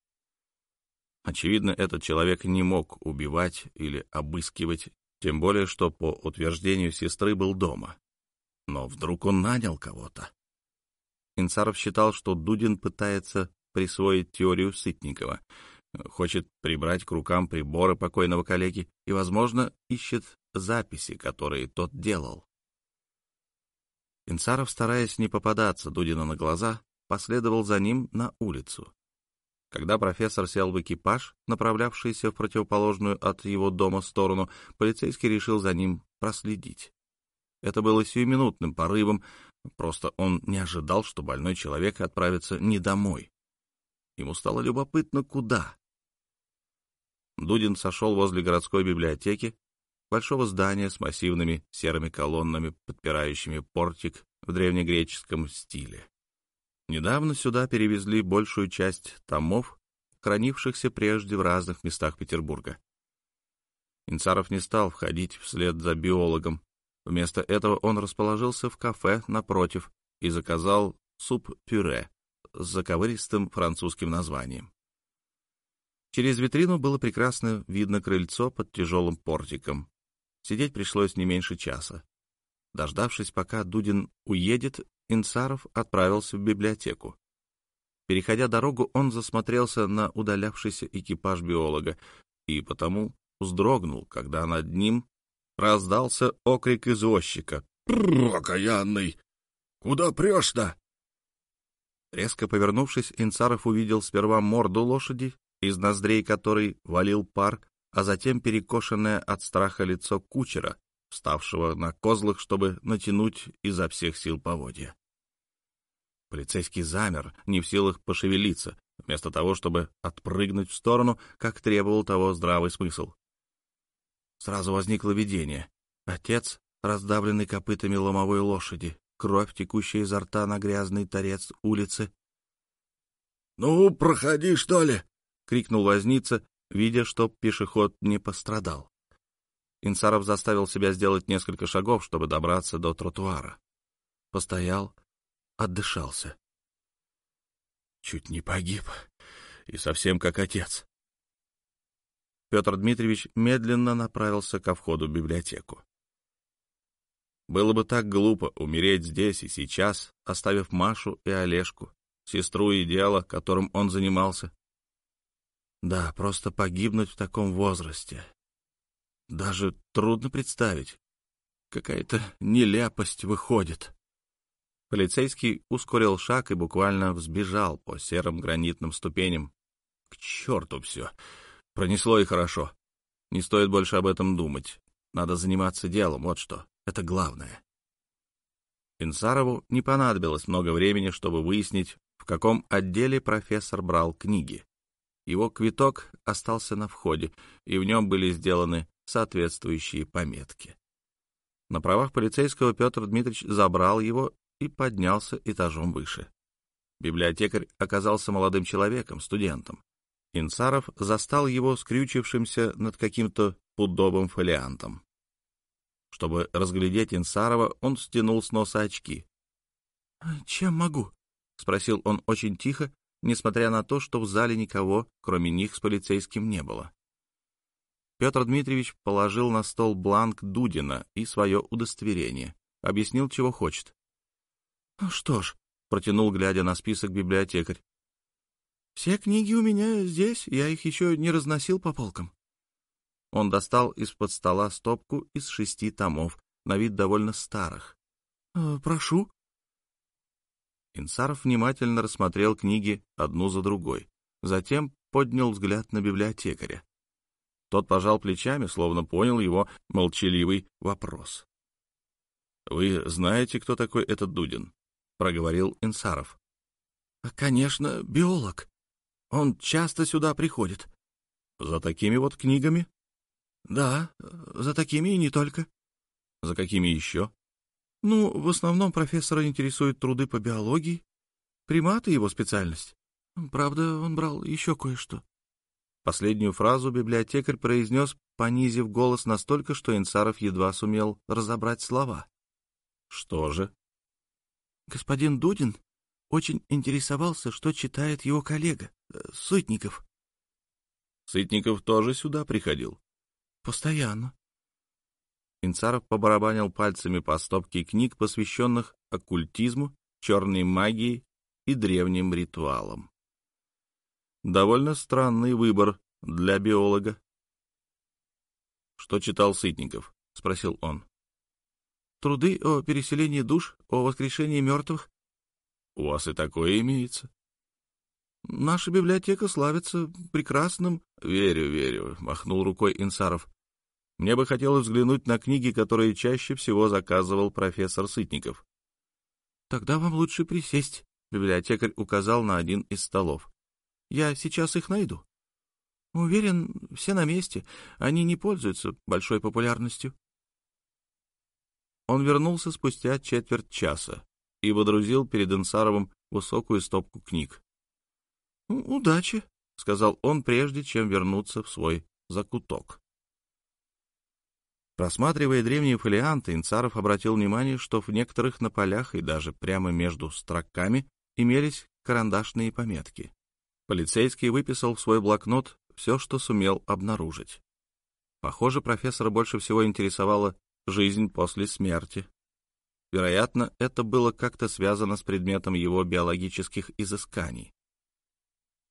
Очевидно, этот человек не мог убивать или обыскивать, тем более, что по утверждению сестры был дома. Но вдруг он нанял кого-то. Инцаров считал, что Дудин пытается присвоить теорию Сытникова, хочет прибрать к рукам приборы покойного коллеги и, возможно, ищет записи, которые тот делал. Инцаров, стараясь не попадаться Дудина на глаза, последовал за ним на улицу. Когда профессор сел в экипаж, направлявшийся в противоположную от его дома сторону, полицейский решил за ним проследить. Это было сиюминутным порывом, Просто он не ожидал, что больной человек отправится не домой. Ему стало любопытно, куда. Дудин сошел возле городской библиотеки, большого здания с массивными серыми колоннами, подпирающими портик в древнегреческом стиле. Недавно сюда перевезли большую часть томов, хранившихся прежде в разных местах Петербурга. Инцаров не стал входить вслед за биологом, Вместо этого он расположился в кафе напротив и заказал суп-пюре с заковыристым французским названием. Через витрину было прекрасно видно крыльцо под тяжелым портиком. Сидеть пришлось не меньше часа. Дождавшись, пока Дудин уедет, Инсаров отправился в библиотеку. Переходя дорогу, он засмотрелся на удалявшийся экипаж биолога и потому вздрогнул, когда над ним Раздался окрик извозчика. «Окаянный! Куда прешь-то?» Резко повернувшись, Инцаров увидел сперва морду лошади, из ноздрей которой валил пар, а затем перекошенное от страха лицо кучера, вставшего на козлах, чтобы натянуть изо всех сил поводья. Полицейский замер, не в силах пошевелиться, вместо того, чтобы отпрыгнуть в сторону, как требовал того здравый смысл. Сразу возникло видение. Отец, раздавленный копытами ломовой лошади, кровь, текущая изо рта на грязный торец улицы. — Ну, проходи, что ли? — крикнул возница, видя, что пешеход не пострадал. Инсаров заставил себя сделать несколько шагов, чтобы добраться до тротуара. Постоял, отдышался. Чуть не погиб, и совсем как отец. Петр Дмитриевич медленно направился ко входу в библиотеку. Было бы так глупо умереть здесь и сейчас, оставив Машу и Олежку, сестру и дело, которым он занимался. Да, просто погибнуть в таком возрасте. Даже трудно представить. Какая-то нелепость выходит. Полицейский ускорил шаг и буквально взбежал по серым гранитным ступеням. К черту все. Пронесло и хорошо. Не стоит больше об этом думать. Надо заниматься делом, вот что. Это главное. Инсарову не понадобилось много времени, чтобы выяснить, в каком отделе профессор брал книги. Его квиток остался на входе, и в нем были сделаны соответствующие пометки. На правах полицейского Петр Дмитриевич забрал его и поднялся этажом выше. Библиотекарь оказался молодым человеком, студентом. Инцаров застал его скрючившимся над каким-то пудовым фолиантом. Чтобы разглядеть Инсарова, он стянул с носа очки. — Чем могу? — спросил он очень тихо, несмотря на то, что в зале никого, кроме них, с полицейским не было. Петр Дмитриевич положил на стол бланк Дудина и свое удостоверение, объяснил, чего хочет. — Что ж, — протянул, глядя на список библиотекарь, все книги у меня здесь, я их еще не разносил по полкам. Он достал из-под стола стопку из шести томов, на вид довольно старых. «Э, «Прошу». Инсаров внимательно рассмотрел книги одну за другой, затем поднял взгляд на библиотекаря. Тот пожал плечами, словно понял его молчаливый вопрос. «Вы знаете, кто такой этот Дудин?» — проговорил Инсаров. «Конечно, биолог», он часто сюда приходит. За такими вот книгами? Да, за такими и не только. За какими еще? Ну, в основном профессора интересуют труды по биологии. Приматы — его специальность. Правда, он брал еще кое-что. Последнюю фразу библиотекарь произнес, понизив голос настолько, что Инсаров едва сумел разобрать слова. Что же? Господин Дудин очень интересовался, что читает его коллега, э, Сытников. Сытников тоже сюда приходил? Постоянно. Инцаров побарабанил пальцами по стопке книг, посвященных оккультизму, черной магии и древним ритуалам. Довольно странный выбор для биолога. «Что читал Сытников?» — спросил он. «Труды о переселении душ, о воскрешении мертвых, у вас и такое имеется? Наша библиотека славится прекрасным... Верю, верю, махнул рукой Инсаров. Мне бы хотелось взглянуть на книги, которые чаще всего заказывал профессор Сытников. Тогда вам лучше присесть, библиотекарь указал на один из столов. Я сейчас их найду. Уверен, все на месте. Они не пользуются большой популярностью. Он вернулся спустя четверть часа и водрузил перед Инсаровым высокую стопку книг. «Удачи», — сказал он, прежде чем вернуться в свой закуток. Просматривая древние фолианты, Инцаров обратил внимание, что в некоторых на полях и даже прямо между строками имелись карандашные пометки. Полицейский выписал в свой блокнот все, что сумел обнаружить. Похоже, профессора больше всего интересовала жизнь после смерти, Вероятно, это было как-то связано с предметом его биологических изысканий.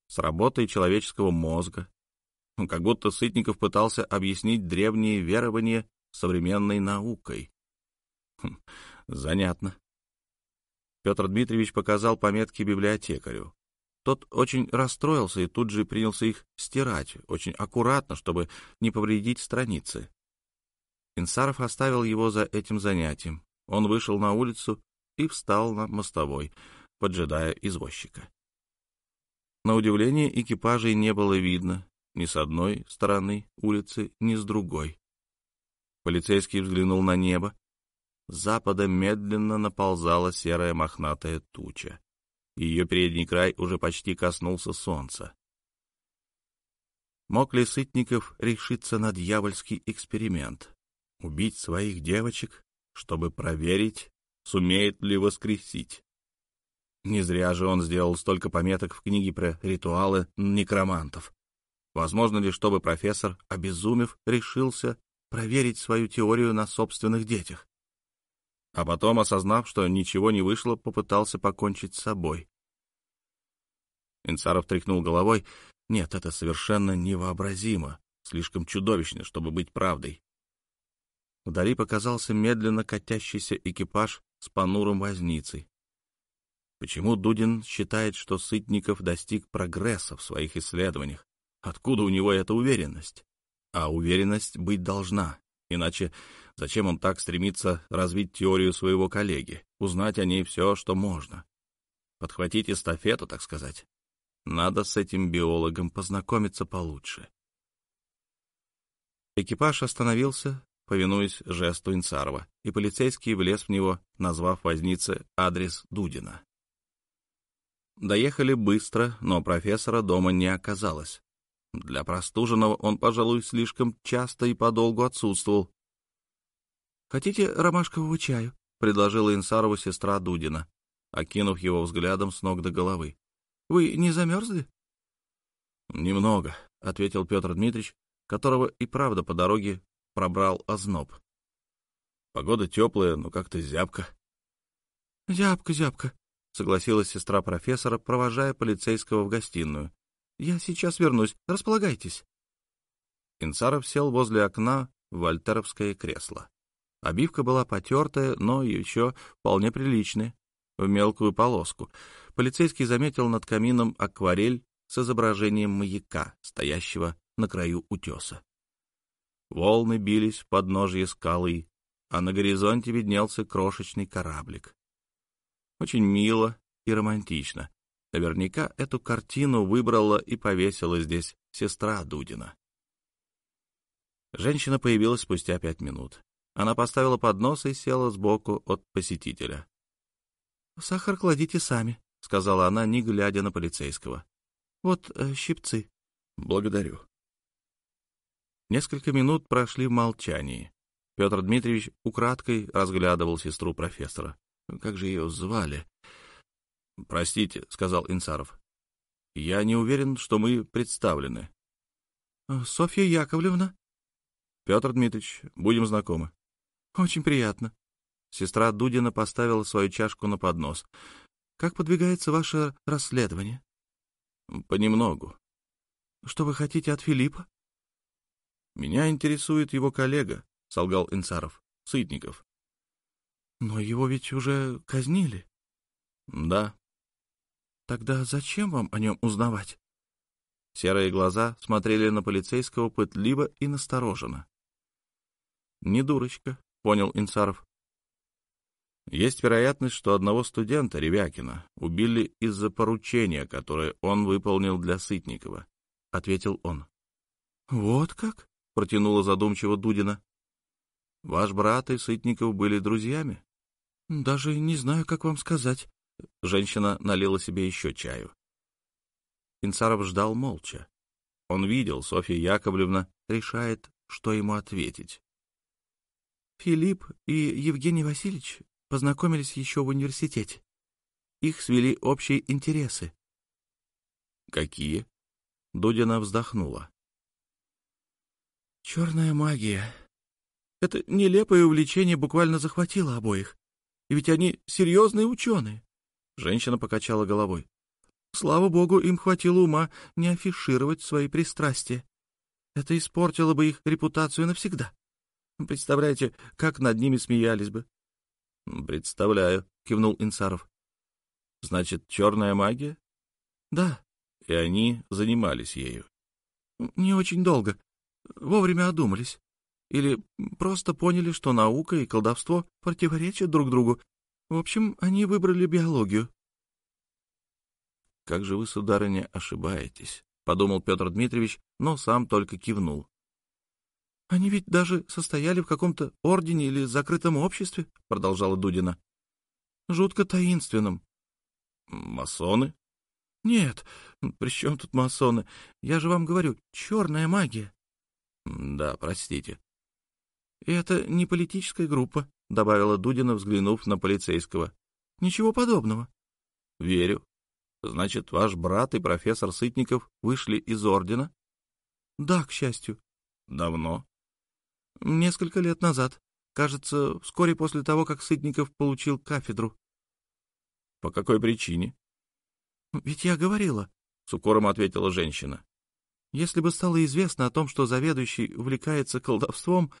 С работой человеческого мозга. Как будто Сытников пытался объяснить древние верования современной наукой. Хм, занятно. Петр Дмитриевич показал пометки библиотекарю. Тот очень расстроился и тут же принялся их стирать, очень аккуратно, чтобы не повредить страницы. Инсаров оставил его за этим занятием. Он вышел на улицу и встал на мостовой, поджидая извозчика. На удивление экипажей не было видно ни с одной стороны улицы, ни с другой. Полицейский взглянул на небо. С запада медленно наползала серая мохнатая туча. Ее передний край уже почти коснулся солнца. Мог ли Сытников решиться на дьявольский эксперимент? Убить своих девочек чтобы проверить, сумеет ли воскресить. Не зря же он сделал столько пометок в книге про ритуалы некромантов. Возможно ли, чтобы профессор, обезумев, решился проверить свою теорию на собственных детях? А потом, осознав, что ничего не вышло, попытался покончить с собой. Инцаров тряхнул головой. Нет, это совершенно невообразимо, слишком чудовищно, чтобы быть правдой. Вдали показался медленно катящийся экипаж с понурым возницей. Почему Дудин считает, что Сытников достиг прогресса в своих исследованиях? Откуда у него эта уверенность? А уверенность быть должна, иначе зачем он так стремится развить теорию своего коллеги, узнать о ней все, что можно? Подхватить эстафету, так сказать. Надо с этим биологом познакомиться получше. Экипаж остановился, повинуясь жесту Инцарова, и полицейский влез в него, назвав вознице адрес Дудина. Доехали быстро, но профессора дома не оказалось. Для простуженного он, пожалуй, слишком часто и подолгу отсутствовал. «Хотите ромашкового чаю?» — предложила Инсарову сестра Дудина, окинув его взглядом с ног до головы. «Вы не замерзли?» «Немного», — ответил Петр Дмитриевич, которого и правда по дороге пробрал озноб. Погода теплая, но как-то зябко. «Зябко, зябко», — согласилась сестра профессора, провожая полицейского в гостиную. «Я сейчас вернусь. Располагайтесь». Инцаров сел возле окна в вольтеровское кресло. Обивка была потертая, но еще вполне приличная, в мелкую полоску. Полицейский заметил над камином акварель с изображением маяка, стоящего на краю утеса. Волны бились в подножье скалы, а на горизонте виднелся крошечный кораблик. Очень мило и романтично. Наверняка эту картину выбрала и повесила здесь сестра Дудина. Женщина появилась спустя пять минут. Она поставила поднос и села сбоку от посетителя. «Сахар кладите сами», — сказала она, не глядя на полицейского. «Вот э, щипцы». «Благодарю». Несколько минут прошли в молчании. Петр Дмитриевич украдкой разглядывал сестру профессора. Как же ее звали? «Простите», — сказал Инсаров. «Я не уверен, что мы представлены». «Софья Яковлевна?» «Петр Дмитриевич, будем знакомы». «Очень приятно». Сестра Дудина поставила свою чашку на поднос. «Как подвигается ваше расследование?» «Понемногу». «Что вы хотите от Филиппа?» «Меня интересует его коллега», — солгал Инцаров, — «Сытников». «Но его ведь уже казнили». «Да». «Тогда зачем вам о нем узнавать?» Серые глаза смотрели на полицейского пытливо и настороженно. «Не дурочка», — понял Инцаров. Есть вероятность, что одного студента, Ревякина, убили из-за поручения, которое он выполнил для Сытникова, — ответил он. — Вот как? — протянула задумчиво Дудина. — Ваш брат и Сытников были друзьями? — Даже не знаю, как вам сказать. Женщина налила себе еще чаю. Инцаров ждал молча. Он видел, Софья Яковлевна решает, что ему ответить. Филипп и Евгений Васильевич познакомились еще в университете. Их свели общие интересы. Какие? Дудина вздохнула. Черная магия. Это нелепое увлечение буквально захватило обоих. И ведь они серьезные ученые. Женщина покачала головой. Слава богу, им хватило ума не афишировать свои пристрастия. Это испортило бы их репутацию навсегда. Представляете, как над ними смеялись бы. — Представляю, — кивнул Инсаров. — Значит, черная магия? — Да. И они занимались ею. — Не очень долго вовремя одумались. Или просто поняли, что наука и колдовство противоречат друг другу. В общем, они выбрали биологию. «Как же вы, сударыня, ошибаетесь», — подумал Петр Дмитриевич, но сам только кивнул. «Они ведь даже состояли в каком-то ордене или закрытом обществе», — продолжала Дудина. «Жутко таинственным». «Масоны?» «Нет, при чем тут масоны? Я же вам говорю, черная магия». Да, простите. Это не политическая группа, добавила Дудина, взглянув на полицейского. Ничего подобного. Верю. Значит, ваш брат и профессор Сытников вышли из ордена? Да, к счастью. Давно? Несколько лет назад. Кажется, вскоре после того, как Сытников получил кафедру. По какой причине? Ведь я говорила, — с укором ответила женщина. Если бы стало известно о том, что заведующий увлекается колдовством...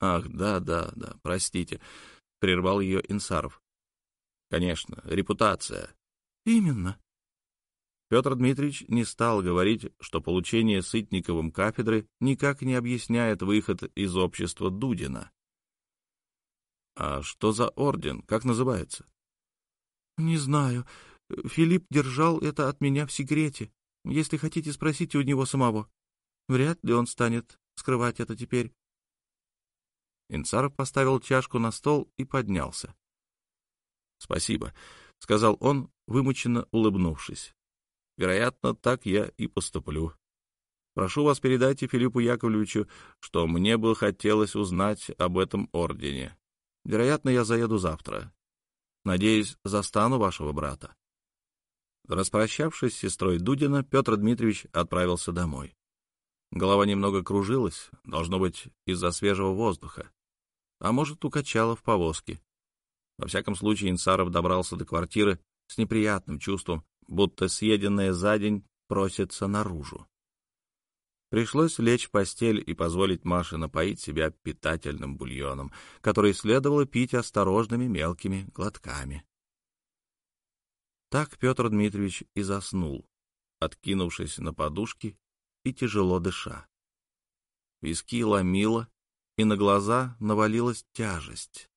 Ах, да, да, да, простите, — прервал ее Инсаров. Конечно, репутация. Именно. Петр Дмитриевич не стал говорить, что получение Сытниковым кафедры никак не объясняет выход из общества Дудина. А что за орден? Как называется? Не знаю. Филипп держал это от меня в секрете. Если хотите, спросите у него самого. Вряд ли он станет скрывать это теперь. Инцаров поставил чашку на стол и поднялся. — Спасибо, — сказал он, вымученно улыбнувшись. Вероятно, так я и поступлю. Прошу вас, передайте Филиппу Яковлевичу, что мне бы хотелось узнать об этом ордене. Вероятно, я заеду завтра. Надеюсь, застану вашего брата. Распрощавшись с сестрой Дудина, Петр Дмитриевич отправился домой. Голова немного кружилась, должно быть, из-за свежего воздуха. А может, укачала в повозке. Во всяком случае, Инсаров добрался до квартиры с неприятным чувством, будто съеденное за день просится наружу. Пришлось лечь в постель и позволить Маше напоить себя питательным бульоном, который следовало пить осторожными мелкими глотками. Так Петр Дмитриевич и заснул, откинувшись на подушки и тяжело дыша. Виски ломило, и на глаза навалилась тяжесть.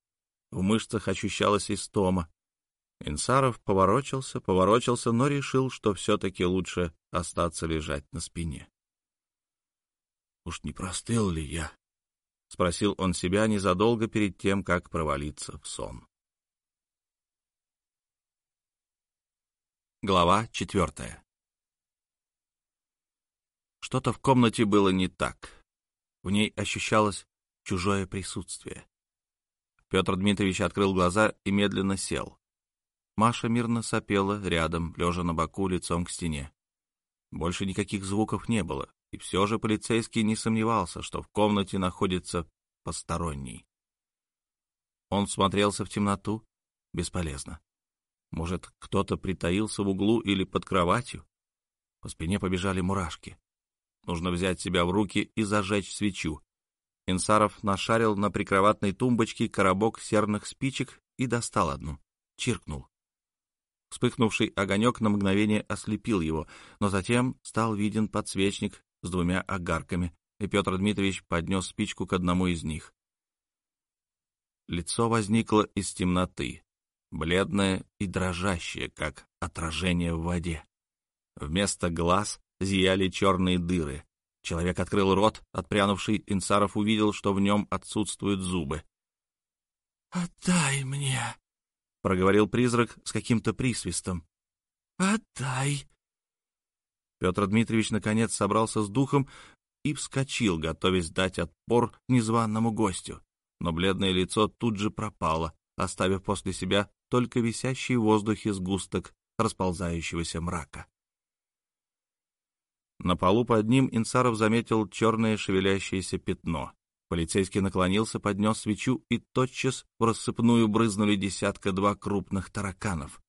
В мышцах ощущалась истома, Инсаров поворочился, поворочился, но решил, что все-таки лучше остаться лежать на спине. «Уж не простыл ли я?» — спросил он себя незадолго перед тем, как провалиться в сон. Глава четвертая Что-то в комнате было не так. В ней ощущалось чужое присутствие. Петр Дмитриевич открыл глаза и медленно сел. Маша мирно сопела рядом, лежа на боку лицом к стене. Больше никаких звуков не было, и все же полицейский не сомневался, что в комнате находится посторонний. Он смотрелся в темноту. Бесполезно. Может, кто-то притаился в углу или под кроватью? По спине побежали мурашки. Нужно взять себя в руки и зажечь свечу. Инсаров нашарил на прикроватной тумбочке коробок серных спичек и достал одну. Чиркнул. Вспыхнувший огонек на мгновение ослепил его, но затем стал виден подсвечник с двумя огарками, и Петр Дмитриевич поднес спичку к одному из них. Лицо возникло из темноты, бледное и дрожащее, как отражение в воде. Вместо глаз зияли черные дыры. Человек открыл рот, отпрянувший Инсаров увидел, что в нем отсутствуют зубы. «Отдай мне!» — проговорил призрак с каким-то присвистом. «Отдай!» Петр Дмитриевич наконец собрался с духом и вскочил, готовясь дать отпор незваному гостю. Но бледное лицо тут же пропало, оставив после себя только висящий в воздухе сгусток расползающегося мрака. На полу под ним Инсаров заметил черное шевелящееся пятно. Полицейский наклонился, поднес свечу, и тотчас в рассыпную брызнули десятка-два крупных тараканов.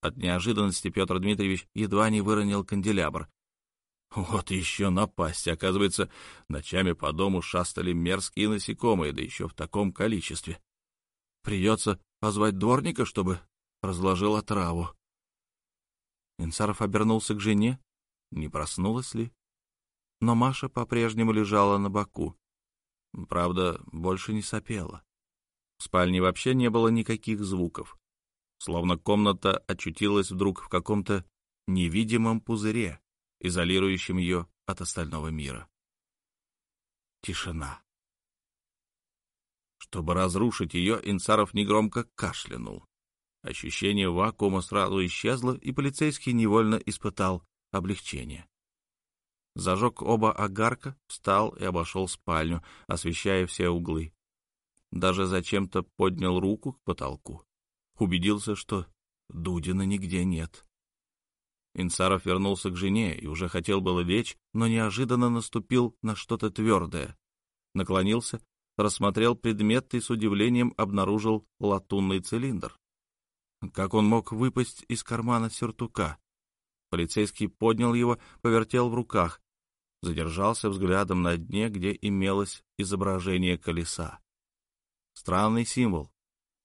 От неожиданности Петр Дмитриевич едва не выронил канделябр. Вот еще напасть. Оказывается, ночами по дому шастали мерзкие насекомые, да еще в таком количестве. Придется позвать дворника, чтобы разложил отраву. Инсаров обернулся к жене. Не проснулась ли? но Маша по-прежнему лежала на боку. Правда, больше не сопела. В спальне вообще не было никаких звуков. Словно комната очутилась вдруг в каком-то невидимом пузыре, изолирующем ее от остального мира. Тишина. Чтобы разрушить ее, Инцаров негромко кашлянул. Ощущение вакуума сразу исчезло, и полицейский невольно испытал облегчение зажег оба огарка, встал и обошел спальню, освещая все углы. Даже зачем-то поднял руку к потолку. Убедился, что Дудина нигде нет. Инсаров вернулся к жене и уже хотел было лечь, но неожиданно наступил на что-то твердое. Наклонился, рассмотрел предмет и с удивлением обнаружил латунный цилиндр. Как он мог выпасть из кармана сюртука? Полицейский поднял его, повертел в руках, задержался взглядом на дне, где имелось изображение колеса. Странный символ.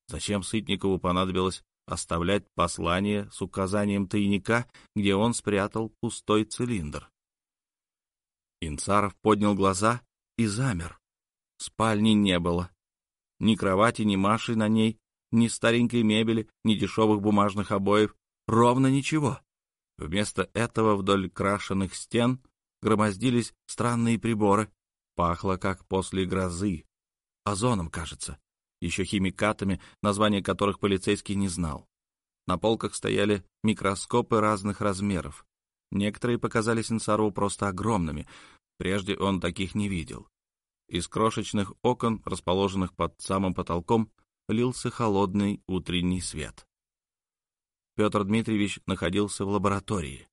Зачем Сытникову понадобилось оставлять послание с указанием тайника, где он спрятал пустой цилиндр? Инцаров поднял глаза и замер. Спальни не было. Ни кровати, ни Маши на ней, ни старенькой мебели, ни дешевых бумажных обоев. Ровно ничего. Вместо этого вдоль крашеных стен громоздились странные приборы. Пахло, как после грозы. Озоном, кажется. Еще химикатами, названия которых полицейский не знал. На полках стояли микроскопы разных размеров. Некоторые показались Инсарову просто огромными. Прежде он таких не видел. Из крошечных окон, расположенных под самым потолком, лился холодный утренний свет. Петр Дмитриевич находился в лаборатории.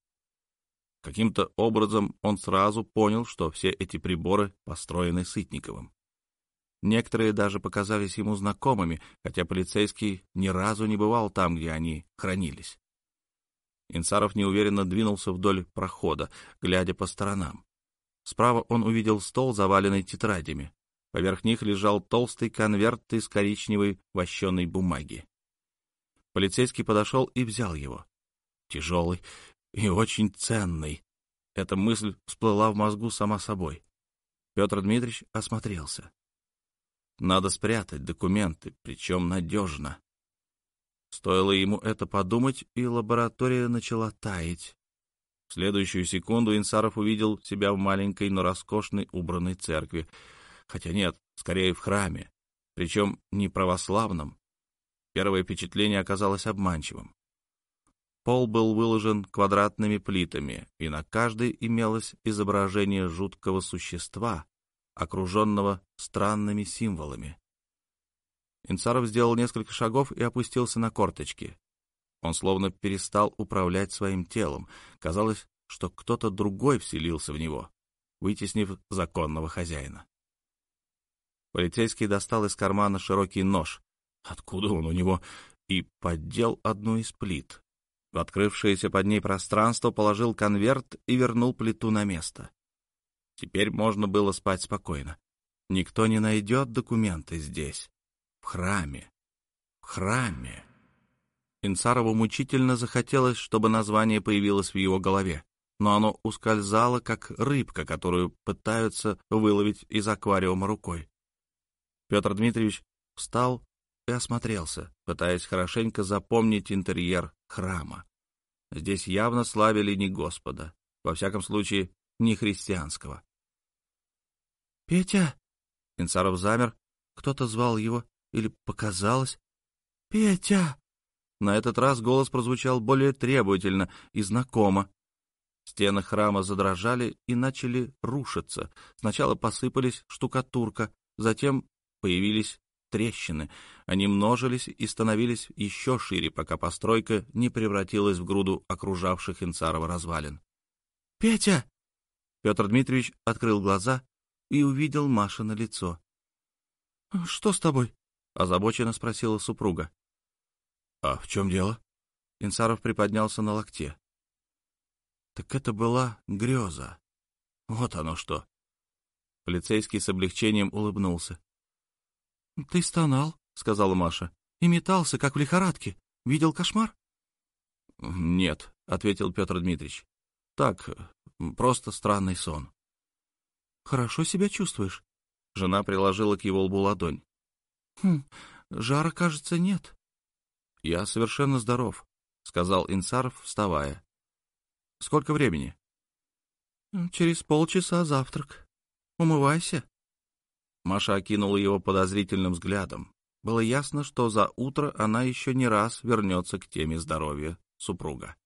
Каким-то образом он сразу понял, что все эти приборы построены Сытниковым. Некоторые даже показались ему знакомыми, хотя полицейский ни разу не бывал там, где они хранились. Инсаров неуверенно двинулся вдоль прохода, глядя по сторонам. Справа он увидел стол, заваленный тетрадями. Поверх них лежал толстый конверт из коричневой вощеной бумаги. Полицейский подошел и взял его. Тяжелый и очень ценный. Эта мысль всплыла в мозгу сама собой. Петр Дмитриевич осмотрелся. Надо спрятать документы, причем надежно. Стоило ему это подумать, и лаборатория начала таять. В следующую секунду Инсаров увидел себя в маленькой, но роскошной убранной церкви. Хотя нет, скорее в храме, причем не православном. Первое впечатление оказалось обманчивым. Пол был выложен квадратными плитами, и на каждой имелось изображение жуткого существа, окруженного странными символами. Инсаров сделал несколько шагов и опустился на корточки. Он словно перестал управлять своим телом. Казалось, что кто-то другой вселился в него, вытеснив законного хозяина. Полицейский достал из кармана широкий нож. Откуда он у него? И поддел одну из плит. В открывшееся под ней пространство положил конверт и вернул плиту на место. Теперь можно было спать спокойно. Никто не найдет документы здесь, в храме. В храме. Инсарову мучительно захотелось, чтобы название появилось в его голове, но оно ускользало, как рыбка, которую пытаются выловить из аквариума рукой. Петр Дмитриевич встал и осмотрелся, пытаясь хорошенько запомнить интерьер храма. Здесь явно славили не Господа, во всяком случае, не христианского. «Петя!» Инсаров замер. Кто-то звал его или показалось. «Петя!» На этот раз голос прозвучал более требовательно и знакомо. Стены храма задрожали и начали рушиться. Сначала посыпались штукатурка, затем появились трещины. Они множились и становились еще шире, пока постройка не превратилась в груду окружавших Инцарова развалин. «Петя!» Петр Дмитриевич открыл глаза и увидел Маша на лицо. «Что с тобой?» — озабоченно спросила супруга. «А в чем дело?» Инсаров приподнялся на локте. «Так это была греза. Вот оно что!» Полицейский с облегчением улыбнулся. «Ты стонал», — сказала Маша, — «и метался, как в лихорадке. Видел кошмар?» «Нет», — ответил Петр Дмитриевич. «Так, просто странный сон». «Хорошо себя чувствуешь?» Жена приложила к его лбу ладонь. «Хм, жара, кажется, нет». «Я совершенно здоров», — сказал Инсаров, вставая. «Сколько времени?» «Через полчаса завтрак. Умывайся». Маша окинула его подозрительным взглядом. Было ясно, что за утро она еще не раз вернется к теме здоровья супруга.